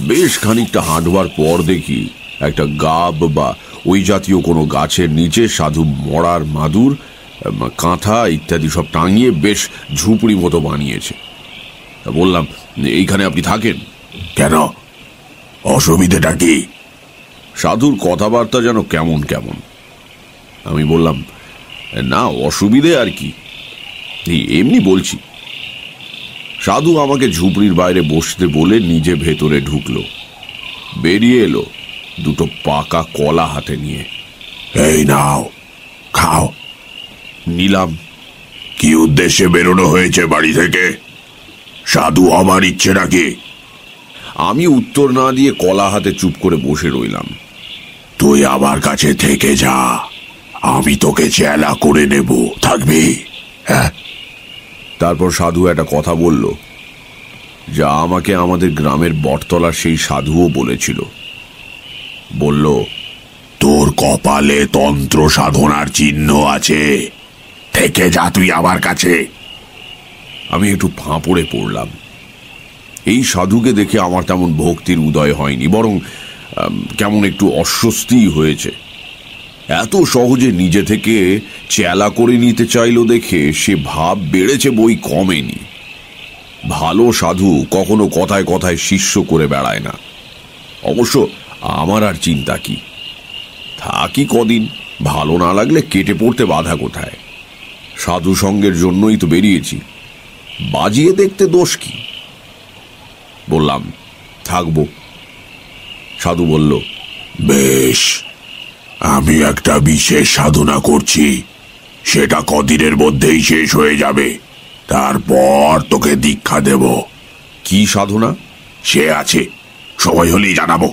বেশ খানিকটা হাঁটবার পর দেখি একটা গাব বা ওই জাতীয় কোনো গাছের নিচে সাধু মরার মাদুর কাঁথা ইত্যাদি সব টাঙিয়ে বেশ ঝুপড়ি মতো বানিয়েছে। বললাম, এইখানে আপনি থাকেন? কেন? অসুবিধেটা কি? সাধুর কথাবার্তা যেন কেমন কেমন। আমি বললাম, না, অসুবিধে আর কি। এমনি বলছি। সাধু আমাকে ঝুপড়ির বাইরে বসতে বলে নিজে ভেতরে ঢুকল। বেরিয়ে এলো দুটো পাকা কলা হাতে নিয়ে। এই নাও, খাও। নিলাম। কি উদ্দেশ্যে বেরোনো হয়েছে বাড়ি থেকে? সাধু আমার ইচ্ছে নাকি? আমি উত্তর না দিয়ে কলা হাতে চুপ করে বসে রইলাম। তুই আমার কাছে থেকে যা। আমি তোকে চেলা করে নেব। থাকবি? হ্যাঁ। তারপর সাধু একটা কথা বলল, যা আমাকে আমাদের গ্রামের বটতলার সেই সাধুও বলেছিল। বলল, তোর কপালে তন্ত্র সাধনার চিহ্ন আছে। থেকে যা তুই আমার কাছে। আমি একটু ফাঁপড়ে পড়লাম। এই সাধুকে দেখে আমার তেমন ভক্তির উদয় হয়নি, বরং কেমন একটু অস্বস্তি হয়েছে। এত সহজে নিজে থেকে চেলা করে নিতে চাইলো দেখে সে ভাব বেড়েছে বই কমেনি। ভালো সাধু কখনো কথায় কথায় শিষ্য করে বেড়ায় না। অবশ্য আমার আর চিন্তা কি? থাকি কদিন, ভালো না লাগলে কেটে পড়তে বাধা কোথায়? সাধু সঙ্গের জন্যই তো বেরিয়েছি। বাজিয়ে দেখতে দোষ কি? বললাম থাকব। সাধু বলল বেশ আমি একটা বিশেষ সাধনা করছি। সেটা কদিনের মধ্যেই শেষ হয়ে যাবে। তারপর তোকে দীক্ষা দেব। কি সাধনা? সে আছে সময় হলেই জানাব।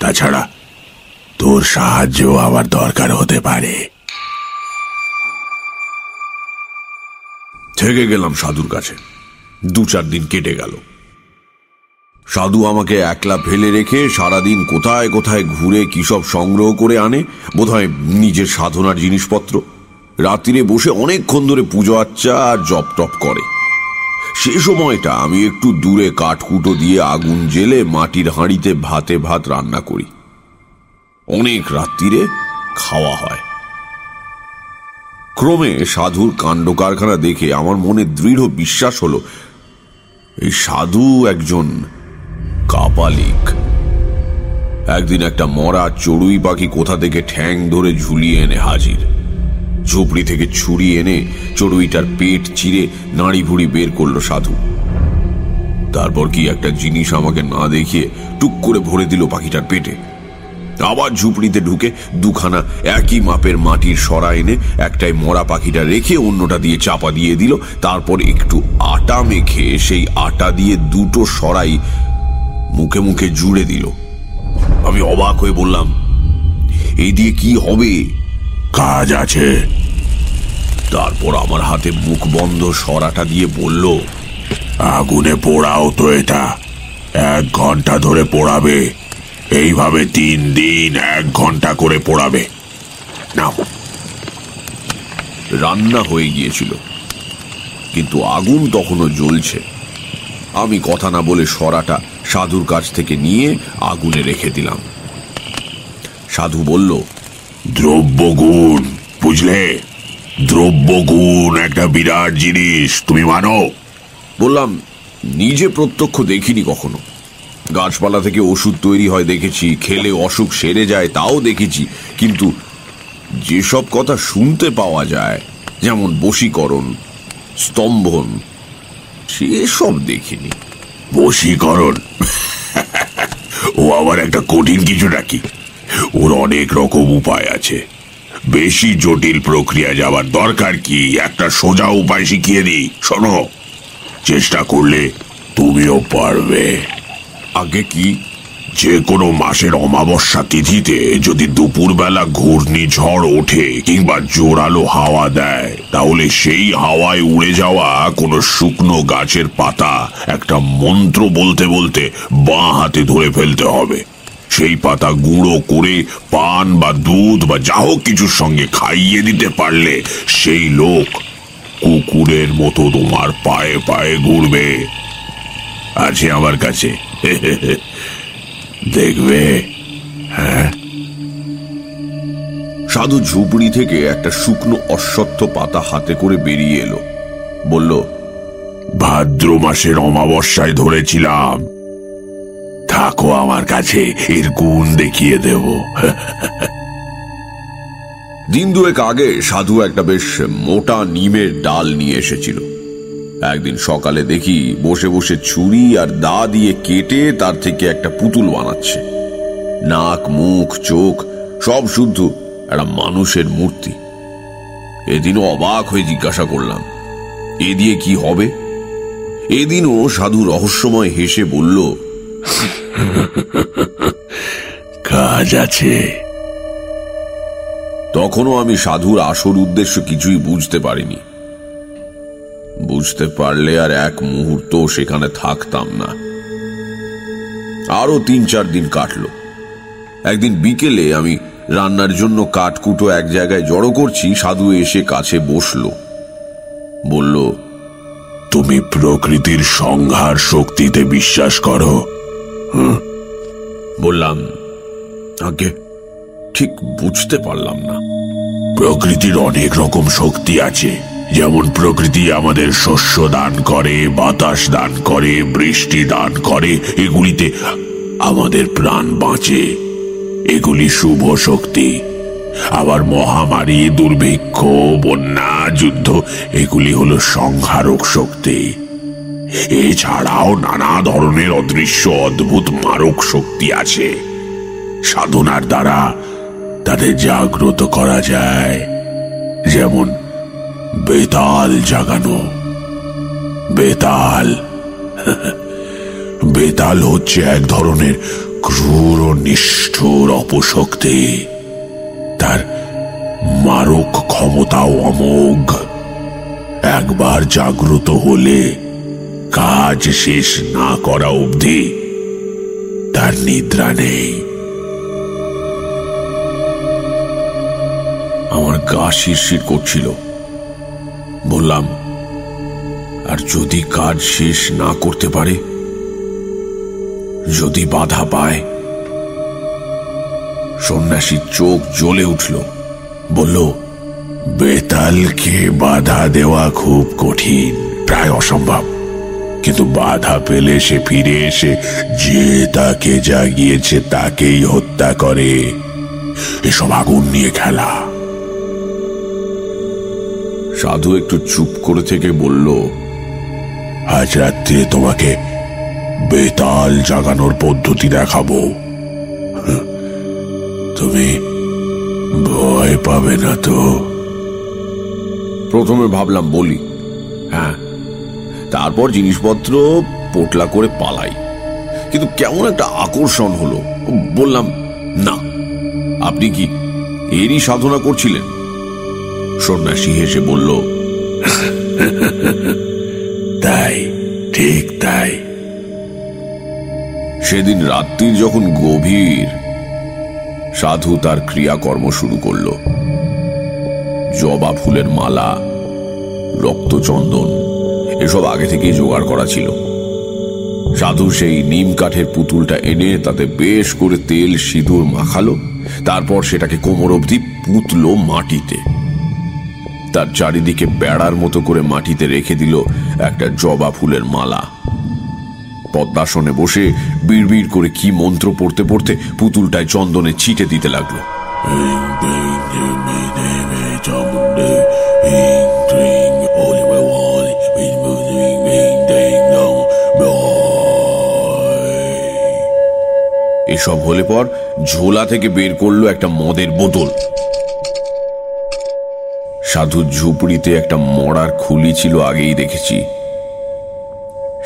তাছাড়া তোর সাহায্য আমার দরকার হতে পারে। থেকে গেলাম সাধুর কাছে। দু চার দিন কেটে গেল। সাধু আমাকে একলা ফেলে রেখে সারাদিন কোথায় কোথায় ঘুরে কি সব সংগ্রহ করে আনে, বোধহয় নিজের সাধনার জিনিসপত্র। রাত্রিরে বসে অনেকক্ষণ ধরে পুজো আচ্চা আর জপ টপ করে। সে সময়টা আমি একটু দূরে কাঠকুটো দিয়ে আগুন জেলে মাটির হাঁড়িতে ভাতে ভাত রান্না করি। অনেক রাত্রিরে খাওয়া হয়। ক্রমে সাধুর কাণ্ড কারখানা দেখে আমার মনে দৃঢ় বিশ্বাস হলো, এই সাধু একজন কাপালিক। একদিন একটা মরা চড়ুই পাখি কোথা থেকে ঠ্যাং ধরে ঝুলিয়ে এনে হাজির। ঝুপড়ি থেকে ছুরি এনে চড়ুইটার পেট চিরে নাড়ি ভুড়ি বের করল সাধু। তারপর কি একটা জিনিস আমাকে না দেখিয়ে টুক করে ভরে দিল পাখিটার পেটে? আবার ঝুপড়িতে ঢুকে দুখানা একই মাপের মাটির সরা এনে একটাই মরা পাখিটা রেখে অন্যটা দিয়ে চাপা দিয়ে দিল। তারপর একটু আটা মেখে সেই আটা দিয়ে দুটো সরাই মুখে মুখে জুড়ে দিল। আমি অবাক হয়ে বললাম এই দিয়ে কি হবে? কাজ আছে। তারপর আমার হাতে মুখ বন্ধ সরাটা দিয়ে বলল আগুনে পোড়াও তো এটা। এক ঘণ্টা ধরে পোড়াবে। এইভাবে তিন দিন এক ঘণ্টা করে পোড়াবে। নাও। রান্না হয়ে গিয়েছিল। কিন্তু আগুন তখনও জ্বলছে। আমি কথা না বলে সরাটা সাধুর কাছ থেকে নিয়ে আগুনে রেখে দিলাম। সাধু বলল দ্রব্যগুণ বুঝলে? দ্রব্যগুণ একটা বিরাট জিনিস তুমি মানো? বললাম নিজে প্রত্যক্ষ দেখিনি কখনো। গাছপালা থেকে ওষুধ তৈরি হয় দেখেছি, খেলে অসুখ সেরে যায়, তাও দেখেছি। কিন্তু যেসব কথা শুনতে পাওয়া যায়, যেমন বশীকরণ, স্তম্ভন, সেসব দেখিনি। বশীকরণ? ও আবার একটা কঠিন কিছু নাকি? ওর অনেক রকম উপায় আছে। বেশি জটিল প্রক্রিয়া যাওয়ার দরকার কি? একটা সোজা উপায় শিখিয়ে দিই। শোনো, চেষ্টা করলে তুমিও পারবে। আগে কি? যে কোনো মাসের অমাবস্যা তিথিতে যদি দুপুরবেলা ঘূর্ণিঝড় ওঠে কিংবা জোরালো হাওয়া দেয়, তাহলে সেই হাওয়ায় উড়ে যাওয়া কোনো শুকনো গাছের পাতা একটা মন্ত্র বলতে বলতে বাঁ হাতে ধরে ফেলতে হবে। সেই পাতা গুঁড়ো করে পান বা দুধ বা যা হোক কিছুর সঙ্গে খাইয়ে দিতে পারলে সেই লোক কুকুরের মতো তোমার পায়ে পায়ে ঘুরবে। আছে আমার কাছে। দেখবে। হ্যাঁ। সাধু ঝুপড়ি থেকে একটা শুকনো অশ্বত্থ পাতা হাতে করে বেরিয়ে এলো। বলল ভাদ্র মাসের অমাবস্যায় ধরেছিলাম। থাকো আমার কাছে এর গুণ দেখিয়ে দেব। দিন দুয়েক আগে সাধু একটা বেশ মোটা নিমের ডাল নিয়ে এসেছিল। একদিন সকালে দেখি বসে বসে ছুরি আর দা দিয়ে কেটে তার থেকে একটা পুতুল বানাচ্ছে। নাক মুখ চোখ সব শুদ্ধ একটা মানুষের মূর্তি। এদিনও অবাক হয়ে জিজ্ঞাসা করলাম এ দিয়ে কি হবে? এদিনও সাধু রহস্যময় হেসে বলল কাজ আছে। তখনও আমি সাধুর আসল উদ্দেশ্য কিছুই বুঝতে পারিনি। বুঝতে পারলে আর এক মুহূর্ত সেখানে থাকতাম না। আরও তিন চার দিন কাটলো। একদিন বিকেলে আমি রান্নার জন্য কাঠকুটো এক জায়গায় জড়ো করছি, সাধু এসে কাছে বসল। বলল, তুমি প্রকৃতির সংহার শক্তিতে বিশ্বাস করো? বললাম, আগে ঠিক বুঝতে পারলাম না। প্রকৃতির অনেক রকম শক্তি আছে। যেমন প্রকৃতি আমাদের শস্য দান করে, বাতাস দান করে, বৃষ্টি দান করে, এগুলিতে আমাদের প্রাণ বাঁচে। এগুলি শুভ শক্তি। আবার মহামারী, দুর্ভিক্ষ, বন্যা, যুদ্ধ, এগুলি হলো সংহারক শক্তি। এছাড়াও নানা ধরনের অদৃশ্য, অদ্ভুত মারক শক্তি আছে। সাধনার দ্বারা তাদের জাগ্রত করা যায়। যেমন বেতাল জাগানো। বেতাল। বেতাল হচ্ছে এক ধরনের ক্রূর ও নিষ্ঠুর অপশক্তি। তার মারক ক্ষমতাও অমোঘ। একবার জাগ্রত হলে কাজ শেষ না করা অবধি তার নিদ্রা নেই। আমার গা শিরশির করছিল। বললাম, আর যদি কাজ শেষ না করতে পারে, যদি বাধা পায়? সন্ন্যাসীর চোখ জ্বলে উঠল, বলল, বেতালকে বাধা দেওয়া খুব কঠিন, প্রায় অসম্ভব। কিন্তু বাধা পেলে সে ফিরে এসে যে তাকে জাগিয়েছে তাকেই হত্যা করে। এসব আগুন নিয়ে খেলা। সাধু একটু চুপ করে থেকে বলল, আজ রাত্রে তোমাকে বেতাল জাগানোর পদ্ধতি দেখাবো। তুমি ভয় পাবে না তো? প্রথমে ভাবলাম, বলি হ্যাঁ তারপর জিনিসপত্র পোটলা করে পালাই। কিন্তু কেমন একটা আকর্ষণ হলো। বললাম, না, আপনি কি এরই সাধনা করছিলেন? সন্ন্যাসী হেসে বলল তাই ঠিক তাই। সেদিন রাত্রির যখন গভীর সাধু তার ক্রিয়াকর্ম শুরু করল। জবা ফুলের মালা রক্তচন্দন এসব আগে থেকেই জোগাড় করা ছিল। সাধু সেই নিম কাঠের পুতুলটা এনে তাতে বেশ করে তেল সিঁদুর মাখালো তারপর সেটাকে কোমর অবধি পুতলো মাটিতে। তার চারিদিকে বেড়ার মতো করে মাটিতে রেখে দিল একটা জবা ফুলের মালা। পদ্মাসনে বসে বিড়বিড় করে কি মন্ত্র পড়তে পড়তে পুতুলটায় চন্দনে ছিটে দিতে লাগল। এসব হলে পর ঝোলা থেকে বের করল একটা মদের বোতল। সাধুর ঝুপড়িতে একটা মরার খুলি ছিল আগেই দেখেছি।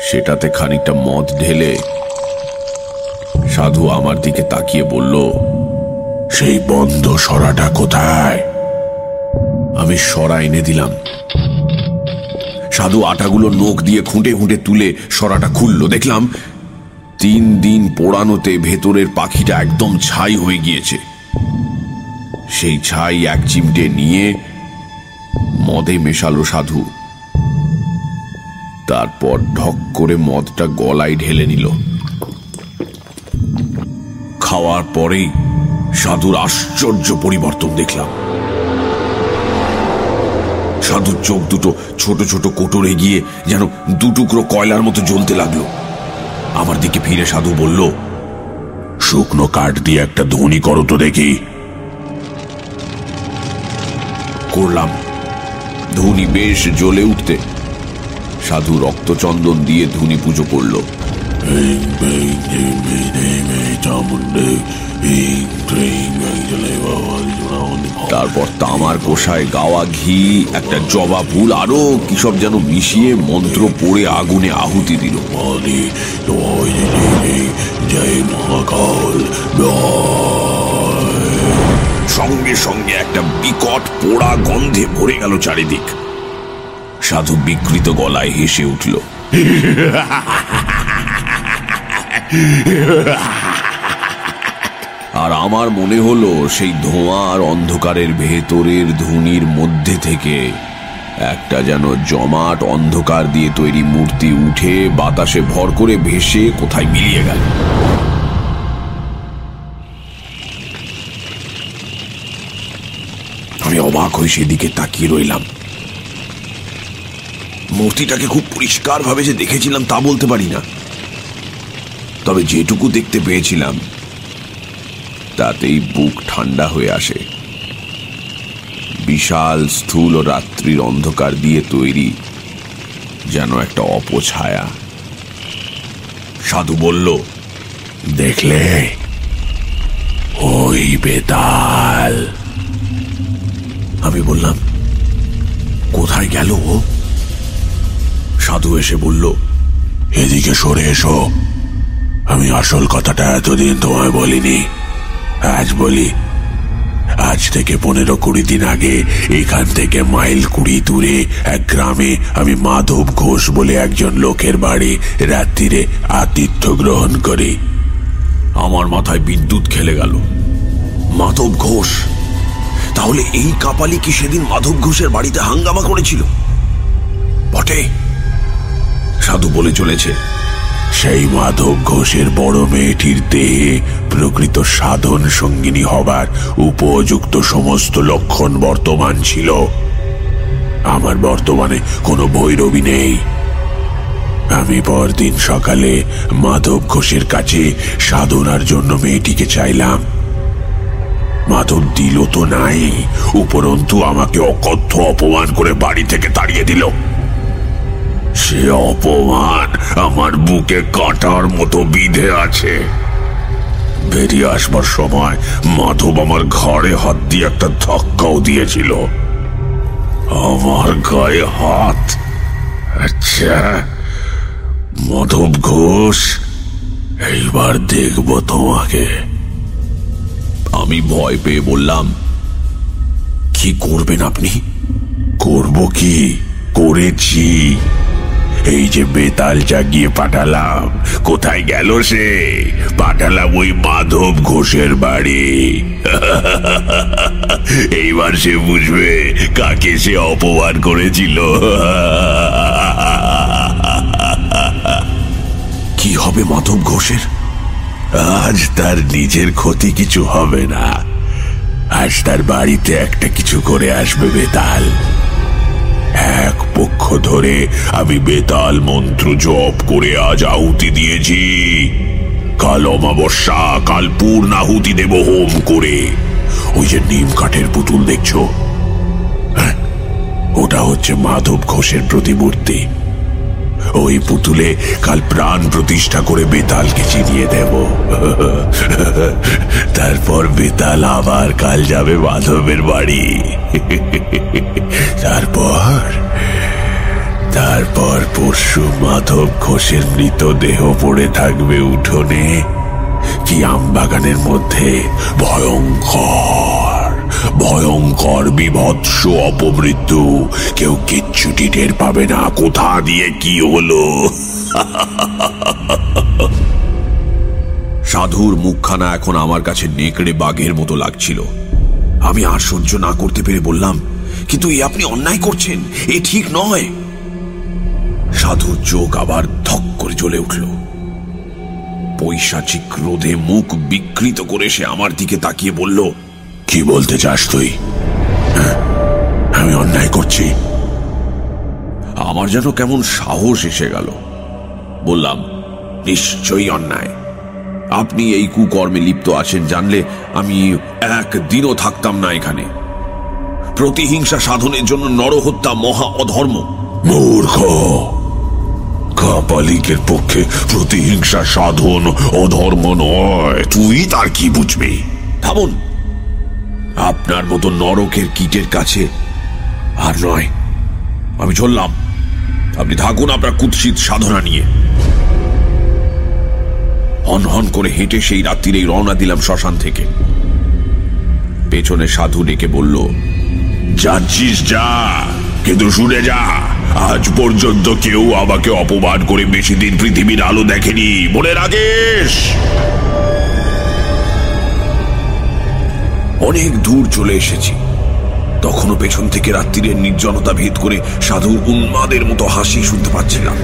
সেটাতে খানিকটা মদ ঢেলে সাধু আমার দিকে তাকিয়ে বলল, সেই বন্ধ সরাটা কোথায়? আমি সরা এনে দিলাম। সাধু আটাগুলো নোখ দিয়ে খুঁটে খুঁটে তুলে সরাটা খুললো। দেখলাম তিন দিন পোড়ানোতে ভেতরের পাখিটা একদম ছাই হয়ে গিয়েছে। সেই ছাই এক চিমটে নিয়ে মদে মেশালো সাধু। তারপর ঢক করে মদটা গলায় ঢেলে নিল। খাওয়ার পরেই সাধুর আশ্চর্য পরিবর্তন দেখলাম। সাধুর চোখ দুটো ছোট ছোট কোটরে গিয়ে যেন দুটুকরো কয়লার মতো জ্বলতে লাগল। আমার দিকে ফিরে সাধু বলল, শুকনো কাঠ দিয়ে একটা ধনী করো তো দেখি। করলাম। ধুনি বেশ জ্বলে উঠতে। সাধু রক্তচন্দন দিয়ে ধুনি পুজো করল। তারপর তামার কোষায় গাওয়া ঘি একটা জবা ফুল আরও কি সব যেন মিশিয়ে মন্ত্র পড়ে আগুনে আহুতি দিল। জয় জয় মহাকাল সঙ্গে সঙ্গে একটা বিকট পোড়া গন্ধে ভরে গেল চারিদিক। সাধু বিকৃত গলায় হেসে উঠল। আর আমার মনে হলো সেই ধোঁয়া আর অন্ধকারের ভেতরের ধুনির মধ্যে থেকে একটা যেন জমাট অন্ধকার দিয়ে তৈরি মূর্তি উঠে বাতাসে ভর করে ভেসে কোথায় মিলিয়ে গেল। আমি অবাক হয়ে সেদিকে তাকিয়ে রইলাম। মূর্তিটাকে খুব পরিষ্কারভাবে যে দেখেছিলাম তা বলতে পারি না। তবে যেটুকু দেখতে পেয়েছিলাম, তাতেই বুক ঠান্ডা হয়ে আসে। বিশাল স্থূল ও রাত্রির অন্ধকার দিয়ে তৈরি যেন একটা অপছায়া। সাধু বলল, দেখলে? ওই বেতাল। আমি বললাম, কোথায় গেল ও? সাধু এসে বলল, এদিকে সরে এসো। আমি আসল কথাটা এতদিন তোমায় বলিনি। আজ বলি, আজ থেকে পনেরো কুড়ি দিন আগে এখান থেকে মাইল কুড়ি দূরে এক গ্রামে আমি মাধব ঘোষ বলে একজন লোকের বাড়ি রাত্রিরে আতিথ্য গ্রহণ করি। আমার মাথায় বিদ্যুৎ খেলে গেল। মাধব ঘোষ তাহলে এই কাপালি কি সেদিন মাধব ঘোষের বাড়িতে হাঙ্গামা করেছিল? বটে। সাধু বলে চলেছে, সেই মাধব ঘোষের বড় মেয়েটির দেহে প্রকৃত সাধন সঙ্গিনী হবার উপযুক্ত সমস্ত লক্ষণ বর্তমান ছিল। আমার বর্তমানে কোনো ভৈরবী নেই। আমি পরদিন সকালে মাধব ঘোষের কাছে সাধনার জন্য মেয়েটিকে চাইলাম। মাধব দিল তো নাই। উপরন্তু আমাকে অকথ্য অপমান করে বাড়ি থেকে তাড়িয়ে দিল। সে অপমান আমার বুকে কাটার মতো বিধে আছে। বেরিয়ে আসবার সময় মাধব আমার ঘরে হাত দিয়ে একটা ধাক্কাও দিয়েছিল। আমার গায়ে হাত। আচ্ছা মাধব ঘোষ, এইবার দেখব তোমাকে। আমি ভয় পেয়ে বললাম, কি করবেন আপনি? করব কি? করেছি। এই যে বেতাল জাগিয়ে পাঠালাম, কোথায় গেল সে? পাঠালাম ওই মাধব ঘোষের বাড়ি। [LAUGHS] এইবার সে বুঝবে কাকে সে অপমান করেছিল। [LAUGHS] কি হবে মাধব ঘোষের? আজ তার নিজের ক্ষতি কিছু হবে না। আজ তার বাড়িতে একটা কিছু করে আসবে বেতাল। এক পক্ষ ধরে আমি বেতাল মন্ত্র জপ করে আজ আহুতি দিয়েছি। কাল অমাবস্যা কাল পূর্ণাহুতি দেব হোম করে। ওই যে নিম কাঠের পুতুল দেখছ? হ্যাঁ, ওটা হচ্ছে মাধব ঘোষের প্রতিমূর্তি। ওই পুতুলে কাল প্রাণ প্রতিষ্ঠা করে বেতালকে চিনিয়ে দেব। তারপর বেতাল আবার কাল যাবে মাধবের বাড়ি। তারপর তারপর পরশু মাধব ঘোষের মৃতদেহ পড়ে থাকবে উঠোনে। কি আমবাগানের মধ্যে? ভয়ঙ্কর। ভয়ঙ্কর, বিভৎস অপমৃত্যু কেউ কিচ্ছুটি টের পাবে না, কোথা দিয়ে কি হলো? [LAUGHS] সাধুর মুখখানা এখন আমার কাছে নেকড়ে বাঘের মতো লাগছিল। আমি আর সহ্য না করতে পেরে বললাম, কিন্তু এ আপনি অন্যায় করছেন, এ ঠিক নয়। সাধুর চোখ আবার ধক করে জ্বলে উঠল। পৈশাচিক ক্রোধে মুখ বিকৃত করে সে আমার দিকে তাকিয়ে বলল কি বলতে চাস তুই? হ্যাঁ? আমি অন্যায় করছি। আমার যেন কেমন সাহস এসে গেল। বললাম, নিশ্চয়ই অন্যায়। আপনি এই কুকর্মে লিপ্ত আছেন, জানলে আমি একদিনও থাকতাম না এখানে। প্রতিহিংসা সাধনের জন্য নরহত্যা মহা অধর্ম। মূর্খ! কাপালিকের পক্ষে প্রতিহিংসা সাধন অধর্ম নয়। তুই তার কি বুঝবি? ভাবুন আপনার মতো নরকের কীটের কাছে আর নয়। আমি চললাম। আপনি থাকুন আপনার কুৎসিত সাধনা নিয়ে। হন হন করে হেঁটে সেই রাত্রিরেই রওনা দিলাম শ্মশান থেকে। পেছনে সাধু ডেকে বলল, যাচ্ছিস যা কিন্তু শুনে যা। আজ পর্যন্ত কেউ আমাকে অপমান করে বেশি দিন পৃথিবীর আলো দেখেনি। মনে রাখিস? অনেক দূর চলে এসেছি। তখনও পেছন থেকে রাত্রিরের নির্জনতা ভেদ করে সাধুর উন্মাদের মতো হাসি শুনতে পাচ্ছিলাম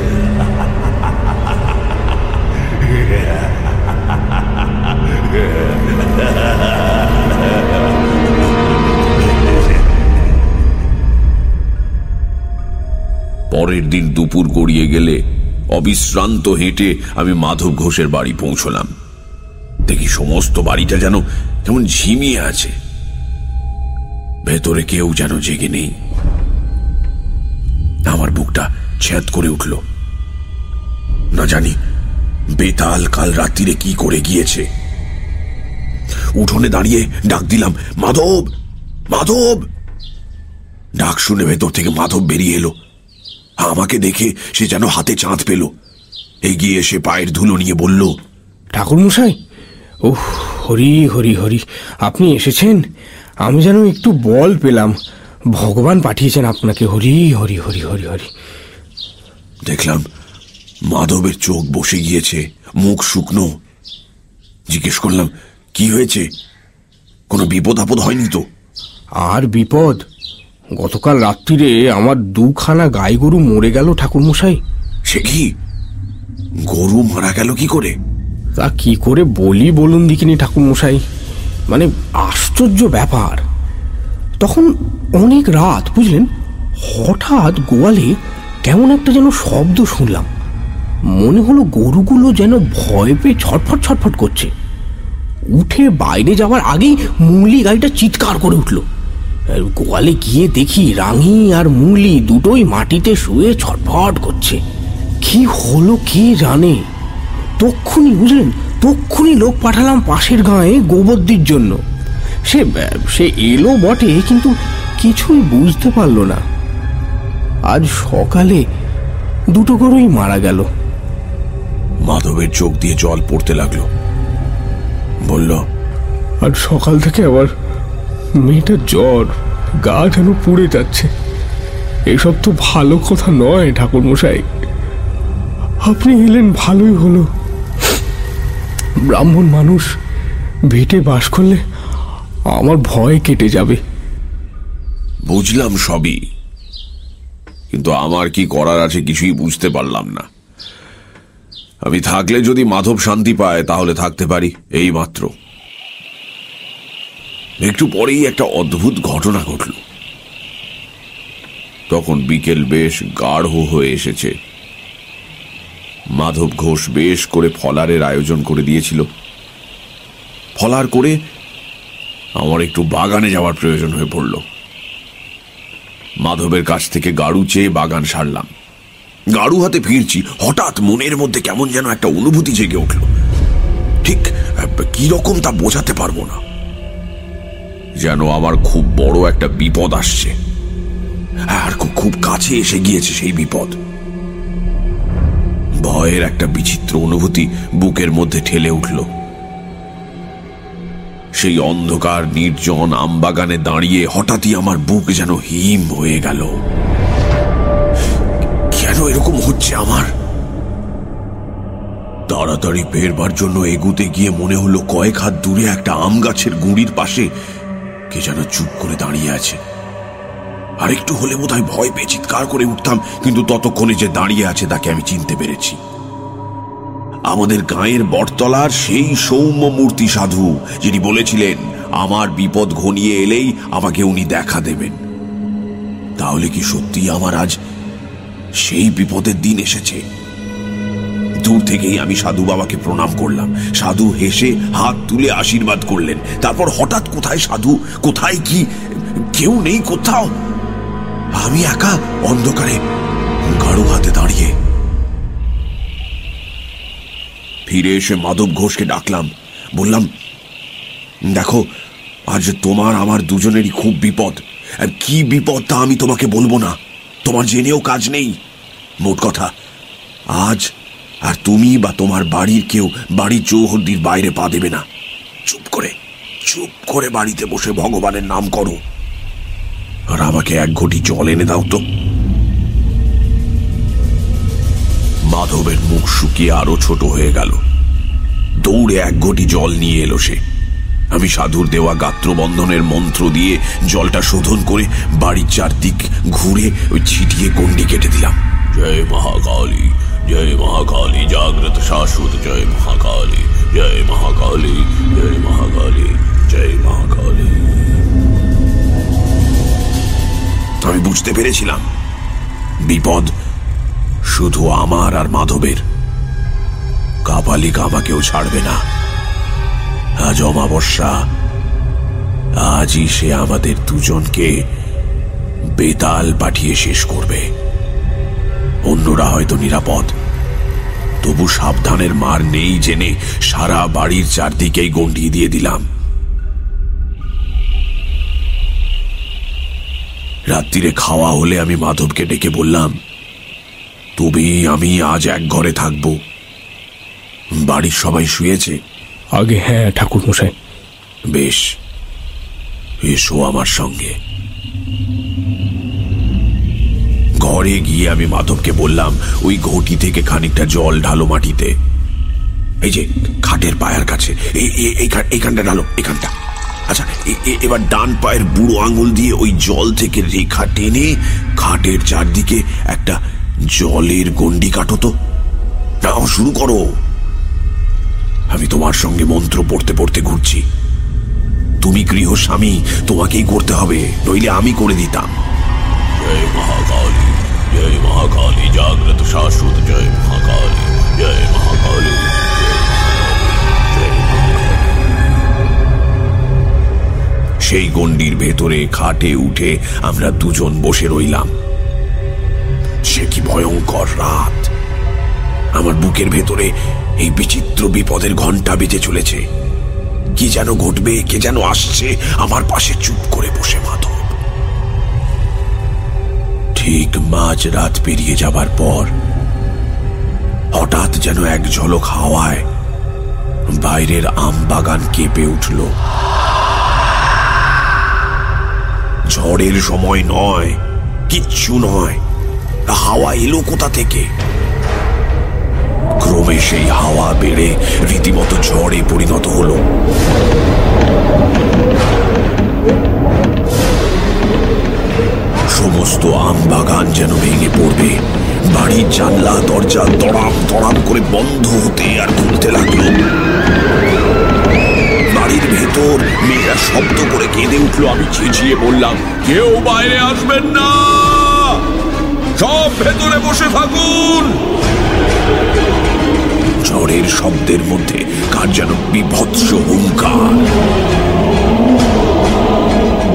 পরের দিন দুপুর গড়িয়ে গেলে অবিশ্রান্ত হেঁটে আমি মাধব ঘোষের বাড়ি পৌঁছলাম। দেখি সমস্ত বাড়িটা যেন কেমন ঝিমিয়ে আছে। ভেতরে কেউ যেন জেগে নেই। আমার বুকটা ছ্যাদ করে উঠল। না জানি বেতাল কাল রাত্রিরে কি করে গিয়েছে। উঠোনে দাঁড়িয়ে ডাক দিলাম, মাধব! মাধব! ডাক শুনে ভেতর থেকে মাধব বেরিয়ে এলো। আমাকে দেখে সে যেন হাতে চাঁদ পেল। এগিয়ে এসে পায়ের ধুলো নিয়ে বলল ঠাকুর মশাই ওহ হরি হরি হরি। আপনি এসেছেন? আমি যেন একটু বল পেলাম। ভগবান পাঠিয়েছেন আপনাকে। হরি হরি হরি হরি হরি। দেখলাম মাধবের চোখ বসে গিয়েছে মুখ শুকনো। জিজ্ঞেস করলাম কি হয়েছে? কোনো বিপদ আপদ হয়নি তো? আর বিপদ? গতকাল রাত্রিরে আমার দুখানা গাই গরু মরে গেল ঠাকুর মশাই সে কি? গরু মারা গেল কি করে? তা কি করে বলি বলুন দিকিনি ঠাকুর মশাই মানে আশ্চর্য ব্যাপার। তখন অনেক রাত, বুঝলেন? হঠাৎ গোয়ালে কেমন একটা যেন শব্দ শুনলাম। মনে হলো গরুগুলো যেন ভয় পেয়ে ছটফট ছটফট করছে। উঠে বাইরে যাওয়ার আগেই মুরলি গাড়িটা চিৎকার করে উঠল। গোয়ালে গিয়ে দেখি রাঙি আর মুরলি দুটোই মাটিতে শুয়ে ছটফট করছে। কি হলো কে জানে? তক্ষুনি বুঝলেন? তক্ষুনি লোক পাঠালাম পাশের গাঁয়ে গোবর্দির জন্য। সে সে এলো বটে কিন্তু কিছুই বুঝতে পারল না। আজ সকালে দুটো গরুই মারা গেল। মাধবের চোখ দিয়ে জল পড়তে লাগল। বলল আর সকাল থেকে আবার মেয়েটার জ্বর গা যেন পুড়ে যাচ্ছে। এসব তো ভালো কথা নয় ঠাকুর মশাই আপনি এলেন ভালোই হলো। ব্রাহ্মণ মানুষ ভিটে বাস করলে আমার ভয় কেটে যাবে। বুঝলাম সবই। কিন্তু আমার কি করার আছে কিছুই বুঝতে পারলাম না। আমি থাকলে যদি মাধব শান্তি পায়, তাহলে থাকতে পারি এই মাত্র একটু পরেই একটা অদ্ভুত ঘটনা ঘটল। তখন বিকেল বেশ গাঢ় হয়ে এসেছে। মাধব ঘোষ বেশ করে ফলারের আয়োজন করে দিয়েছিল। ফলার করে আমার একটু বাগানে যাওয়ার প্রয়োজন হয়ে পড়ল। মাধবের কাছ থেকে গাড়ু চেয়ে বাগান সারলাম। গাড়ু হাতে ফিরছি, হঠাৎ মনের মধ্যে কেমন যেন একটা অনুভূতি জেগে উঠল। ঠিক রকম তা বোঝাতে পারব না। যেন আমার খুব বড় একটা বিপদ আসছে। আর খুব কাছে এসে গিয়েছে সেই বিপদ। ভয়ের একটা বিচিত্র অনুভূতি বুকের মধ্যে ঠেলে উঠল। সেই অন্ধকার, নির্জন আমবাগানে দাঁড়িয়ে হঠাৎই আমার বুক যেন হিম হয়ে গেল। কেন এরকম হচ্ছে আমার? তাড়াতাড়ি ফেরবার জন্য এগুতে গিয়ে মনে হলো কয়েক হাত দূরে একটা আম গাছের গুঁড়ির পাশে কে যেন চুপ করে দাঁড়িয়ে আছে। আর একটু হলে বোধহয় ভয় পেয়ে চিৎকার করে উঠতাম, কিন্তু ততক্ষণে যে দাঁড়িয়ে আছে তাকে আমি চিনতে পেরেছি। আমাদের গাঁয়ের বটতলার সেই সৌম্য মূর্তি সাধু, যিনি বলেছিলেন, আমার বিপদ ঘনিয়ে এলেই আমাকে উনি দেখা দেবেন। তাহলে কি সত্যি আমার আজ সেই বিপদের দিন এসেছে? দূর থেকেই আমি সাধু বাবাকে প্রণাম করলাম। সাধু হেসে হাত তুলে আশীর্বাদ করলেন। তারপর হঠাৎ কোথায় সাধু? কোথায় কি? কেউ নেই কোথাও? আমি একা অন্ধকারে গাড়ু হাতে দাঁড়িয়ে। ফিরে এসে মাধব ঘোষকে ডাকলাম। বললাম, দেখো, আজ তোমার, আমার দুজনেরই খুব বিপদ। আর কি বিপদ তা আমি তোমাকে বলব না। তোমার জেনেও কাজ নেই। মোট কথা, আজ আর তুমি বা তোমার বাড়ির কেউ বাড়ির চৌহদ্দির বাইরে পা দেবে না। চুপ করে চুপ করে বাড়িতে বসে ভগবানের নাম করো। আর আমাকে এক ঘটি জল এনে দাও তো। মাধবের মুখ শুকিয়ে আরও ছোট হয়ে গেল। দৌড়ে এক ঘটি জল নিয়ে এলো সে। আমি সাধুর দেওয়া গাত্রবন্ধনের মন্ত্র দিয়ে জলটা শোধন করে বাড়ির চারদিক ঘুরে ওই ছিটিয়ে গন্ডি কেটে দিলাম। জয় মহাকালী জয় মহাকালী, জাগ্রত শাশ্বত জয় মহাকালী জয় মহাকালী জয় মহাকালী জয় মহাকালী। আমি বুঝতে পেরেছিলাম। বিপদ শুধু আমার আর মাধবের। কাপালিক আমাকেও ছাড়বে না। আজ অমাবস্যা। আজই সে আমাদের দুজনকে বেতাল পাঠিয়ে শেষ করবে। অন্যরা হয়তো নিরাপদ। তবু সাবধানের মার নেই জেনে সারা বাড়ির চারদিকেই গন্ডিয়ে দিয়ে দিলাম। রাত্রিরে খাওয়া হলে আমি মাধবকে ডেকে বললাম তুমি আমি আজ এক ঘরে থাকব। বাড়ির সবাই শুয়েছে? আগে হ্যাঁ ঠাকুর মশাই। বেশ এসো আমার সঙ্গে। ঘরে গিয়ে আমি মাধবকে বললাম ওই ঘটি থেকে খানিকটা জল ঢালো মাটিতে। এই যে খাটের পায়ার কাছে। এই- এই- এইখান- এইখানটা ঢালো এখানটা আচ্ছা এবার ডান পায়ের বুড়ো আঙুল দিয়ে ওই জল থেকে রেখা টেনে খাটের চারদিকে একটা জলের গন্ডি কাটো তো। শুরু করো। আমি তোমার সঙ্গে মন্ত্র পড়তে পড়তে ঘুরছি। তুমি গৃহস্বামী, তোমাকেই করতে হবে, নইলে আমি করে দিতাম। জয় মহাকালী জয় মহাকালী, জাগ্রত শাশ্বত জয় মহাকালী জয় মহাকালী। সেই গণ্ডির ভেতরে খাটে উঠে আমরা দুজন বসে রইলাম। সে কি ভয়ঙ্কর রাত। আমার বুকের ভেতরে এই বিচিত্র বিপদের ঘণ্টা বেজে চলেছে। কি যেন ঘটবে, কে যেন আসছে আমার পাশে চুপ করে বসে মাধব। ঠিক মাঝ রাত পেরিয়ে যাবার পর হঠাৎ যেন এক ঝলক হাওয়ায় বাইরের আম বাগান কেঁপে উঠল। ঝড়ের সময় নয়, কিচ্ছু নয়। হাওয়া এলো কোথা থেকে? ক্রমে সেই হাওয়া বেড়ে রীতিমতো ঝড়ে পরিণত হলো। সমস্ত আম বাগান যেন ভেঙে পড়বে। বাড়ির জানলা, দরজা দড়াম দড়াম করে বন্ধ হতে আর খুলতে লাগল। ভেতর মেয়েরা শব্দ করে কেঁদে উঠল, আমি চেঁচিয়ে বললাম, কেউ বাইরে আসবেন না। সব ভেতরে বসে থাকুন। ঝড়ের শব্দের মধ্যে কার যেন বিভৎস হুঙ্কার।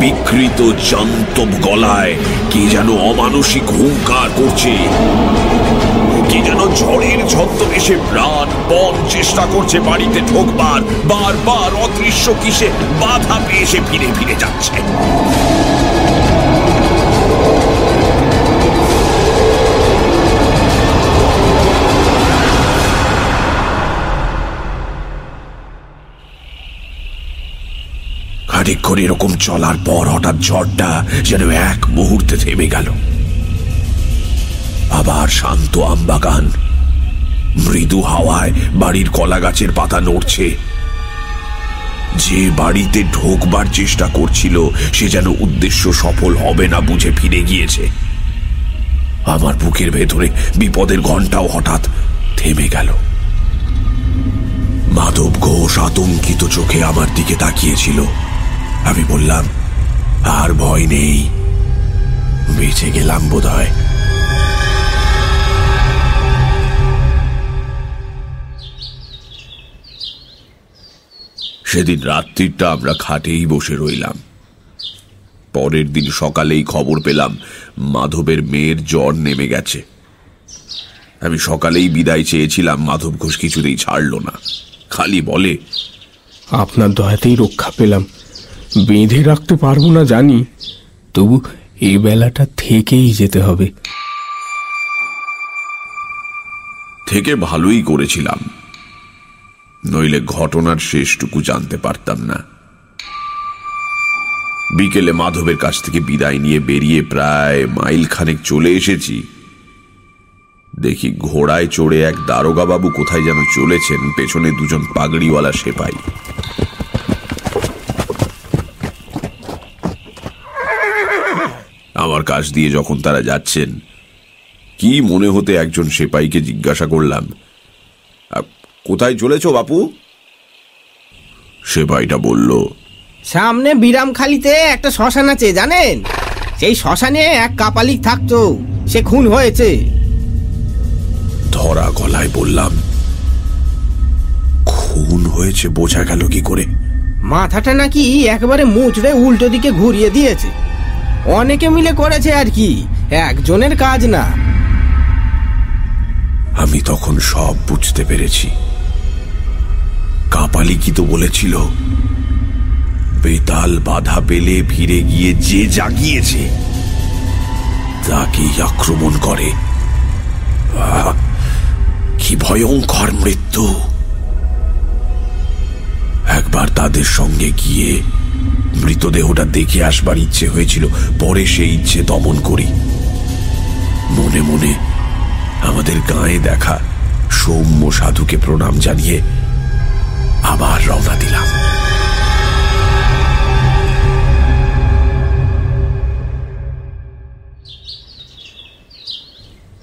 বিকৃত জান্তব গলায় কে যেন অমানসিক হুঙ্কার করছে। কি যেন ঝড়ের ছদ্মবেশে প্রাণ বন চেষ্টা করছে বাড়িতে ঢোকবার, বারবার অদৃশ্য কিসে বাধা পেয়ে ফিরে ফিরে যাচ্ছে। খানিক্ষণ এরকম চলার পর হঠাৎ ঝড়টা যেন এক মুহূর্তে থেমে গেল। আবার শান্ত আমবাগান। মৃদু হাওয়ায় বাড়ির কলা গাছের পাতা নড়ছে। যে বাড়িতে ঢোকবার চেষ্টা করছিল, সে যেন উদ্দেশ্য সফল হবে না বুঝে ফিরে গিয়েছে। আমার বুকের ভেতরে বিপদের ঘন্টাও হঠাৎ থেমে গেল। মাধব ঘোষ আতঙ্কিত চোখে আমার দিকে তাকিয়েছিল। আমি বললাম, আর ভয় নেই। বেঁচে গেলাম বোধ হয় সেদিন রাত্রিটা আমরা খাটেই বসে রইলাম। পরের দিন সকালেই খবর পেলাম মাধবের মেয়ের জ্বর নেমে গেছে। আমি সকালেই বিদায় চেয়েছিলাম মাধব ঘোষ কিছুতেই ছাড়ল না। খালি বলে আপনার দয়াতেই রক্ষা পেলাম। বেঁধে রাখতে পারব না জানি তবু এই বেলাটা থেকেই যেতে হবে। থেকে ভালোই করেছিলাম। নইলে ঘটনার শেষটুকু জানতে পারতাম না। বিকেলে মাধবের কাছ থেকে বিদায় নিয়ে বেরিয়ে প্রায় মাইল খানেক চলে এসেছি। দেখি ঘোড়ায় চড়ে এক দারোগা বাবু কোথায় যেন চলেছেন পেছনে দুজন পাগড়িওয়ালা সেপাই। আমার কাছ দিয়ে যখন তারা যাচ্ছেন কি মনে হতে একজন সেপাইকে জিজ্ঞাসা করলাম "আ, কোথায় চলেছ বাপু? সে সেপাইটা বলল। সামনে বিরামখালিতে একটা শ্মশান আছে জানেন? সেই শ্মশানে এক কাপালিক থাকতো সে খুন হয়েছে। ধরা গলায় বললাম খুন হয়েছে বোঝা গেল কি করে? মাথাটা নাকি একেবারে মুচড়ে উল্টো দিকে ঘুরিয়ে দিয়েছে। অনেকে মিলে করেছে আর কি একজনের কাজ না। আমি তখন সব বুঝতে পেরেছি। কাপালি কি তো বলেছিল? বেতাল বাধা পেলে ফিরে গিয়ে যে জাগিয়েছে, তাকেই আক্রমণ করে। কি ভয়ঙ্কর মৃত্যু। একবার তাদের সঙ্গে গিয়ে মৃতদেহটা দেখে আসবার ইচ্ছে হয়েছিল, পরে সেই ইচ্ছে দমন করি। মনে মনে আমাদের গায়ে দেখা সৌম্য সাধুকে প্রণাম জানিয়ে আবার রওনা দিলাম।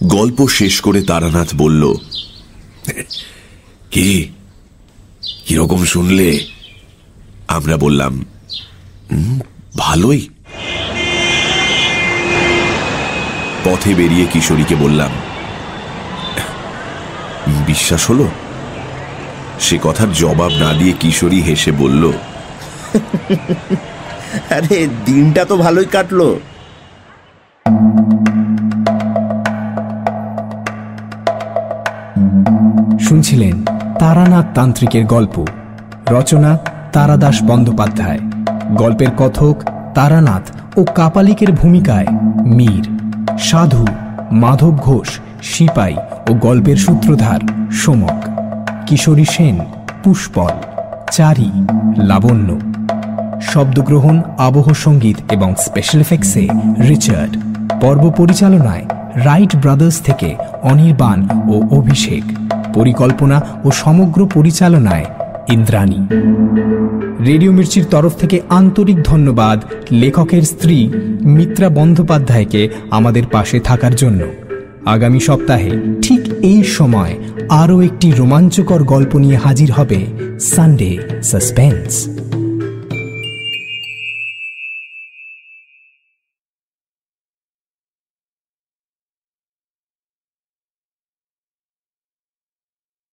গল্প শেষ করে তারানাথ বলল কি? কীরকম শুনলে? আমরা বললাম "হুম, ভালোই। পথে বেরিয়ে কিশোরীকে বললাম বিশ্বাস হলো? সে কথার জবাব না দিয়ে কিশোরী হেসে বলল আরে দিনটা তো ভালোই কাটলো। শুনছিলেন তারানাথ তান্ত্রিকের গল্প রচনা তারাদাস বন্দ্যোপাধ্যায়। গল্পের কথক তারানাথ ও কাপালিকের ভূমিকায় মীর সাধু মাধব ঘোষ সিপাই ও গল্পের সূত্রধার সোমক। কিশোরী সেন, পুষ্পল, চারি, লাবণ্য। শব্দগ্রহণ, আবহ সংগীত এবং স্পেশাল এফেক্টসে রিচার্ড। পর্ব পরিচালনায় রাইট ব্রাদার্স থেকে অনির্বাণ ও অভিষেক। পরিকল্পনা ও সমগ্র পরিচালনায় ইন্দ্রাণী। রেডিও মির্চির তরফ থেকে আন্তরিক ধন্যবাদ লেখকের স্ত্রী মিত্রা বন্দ্যোপাধ্যায়কে আমাদের পাশে থাকার জন্য। আগামী সপ্তাহে ঠিক এই সময় আরও একটি রোমাঞ্চকর গল্প নিয়ে হাজির হবে সানডে সাসপেন্স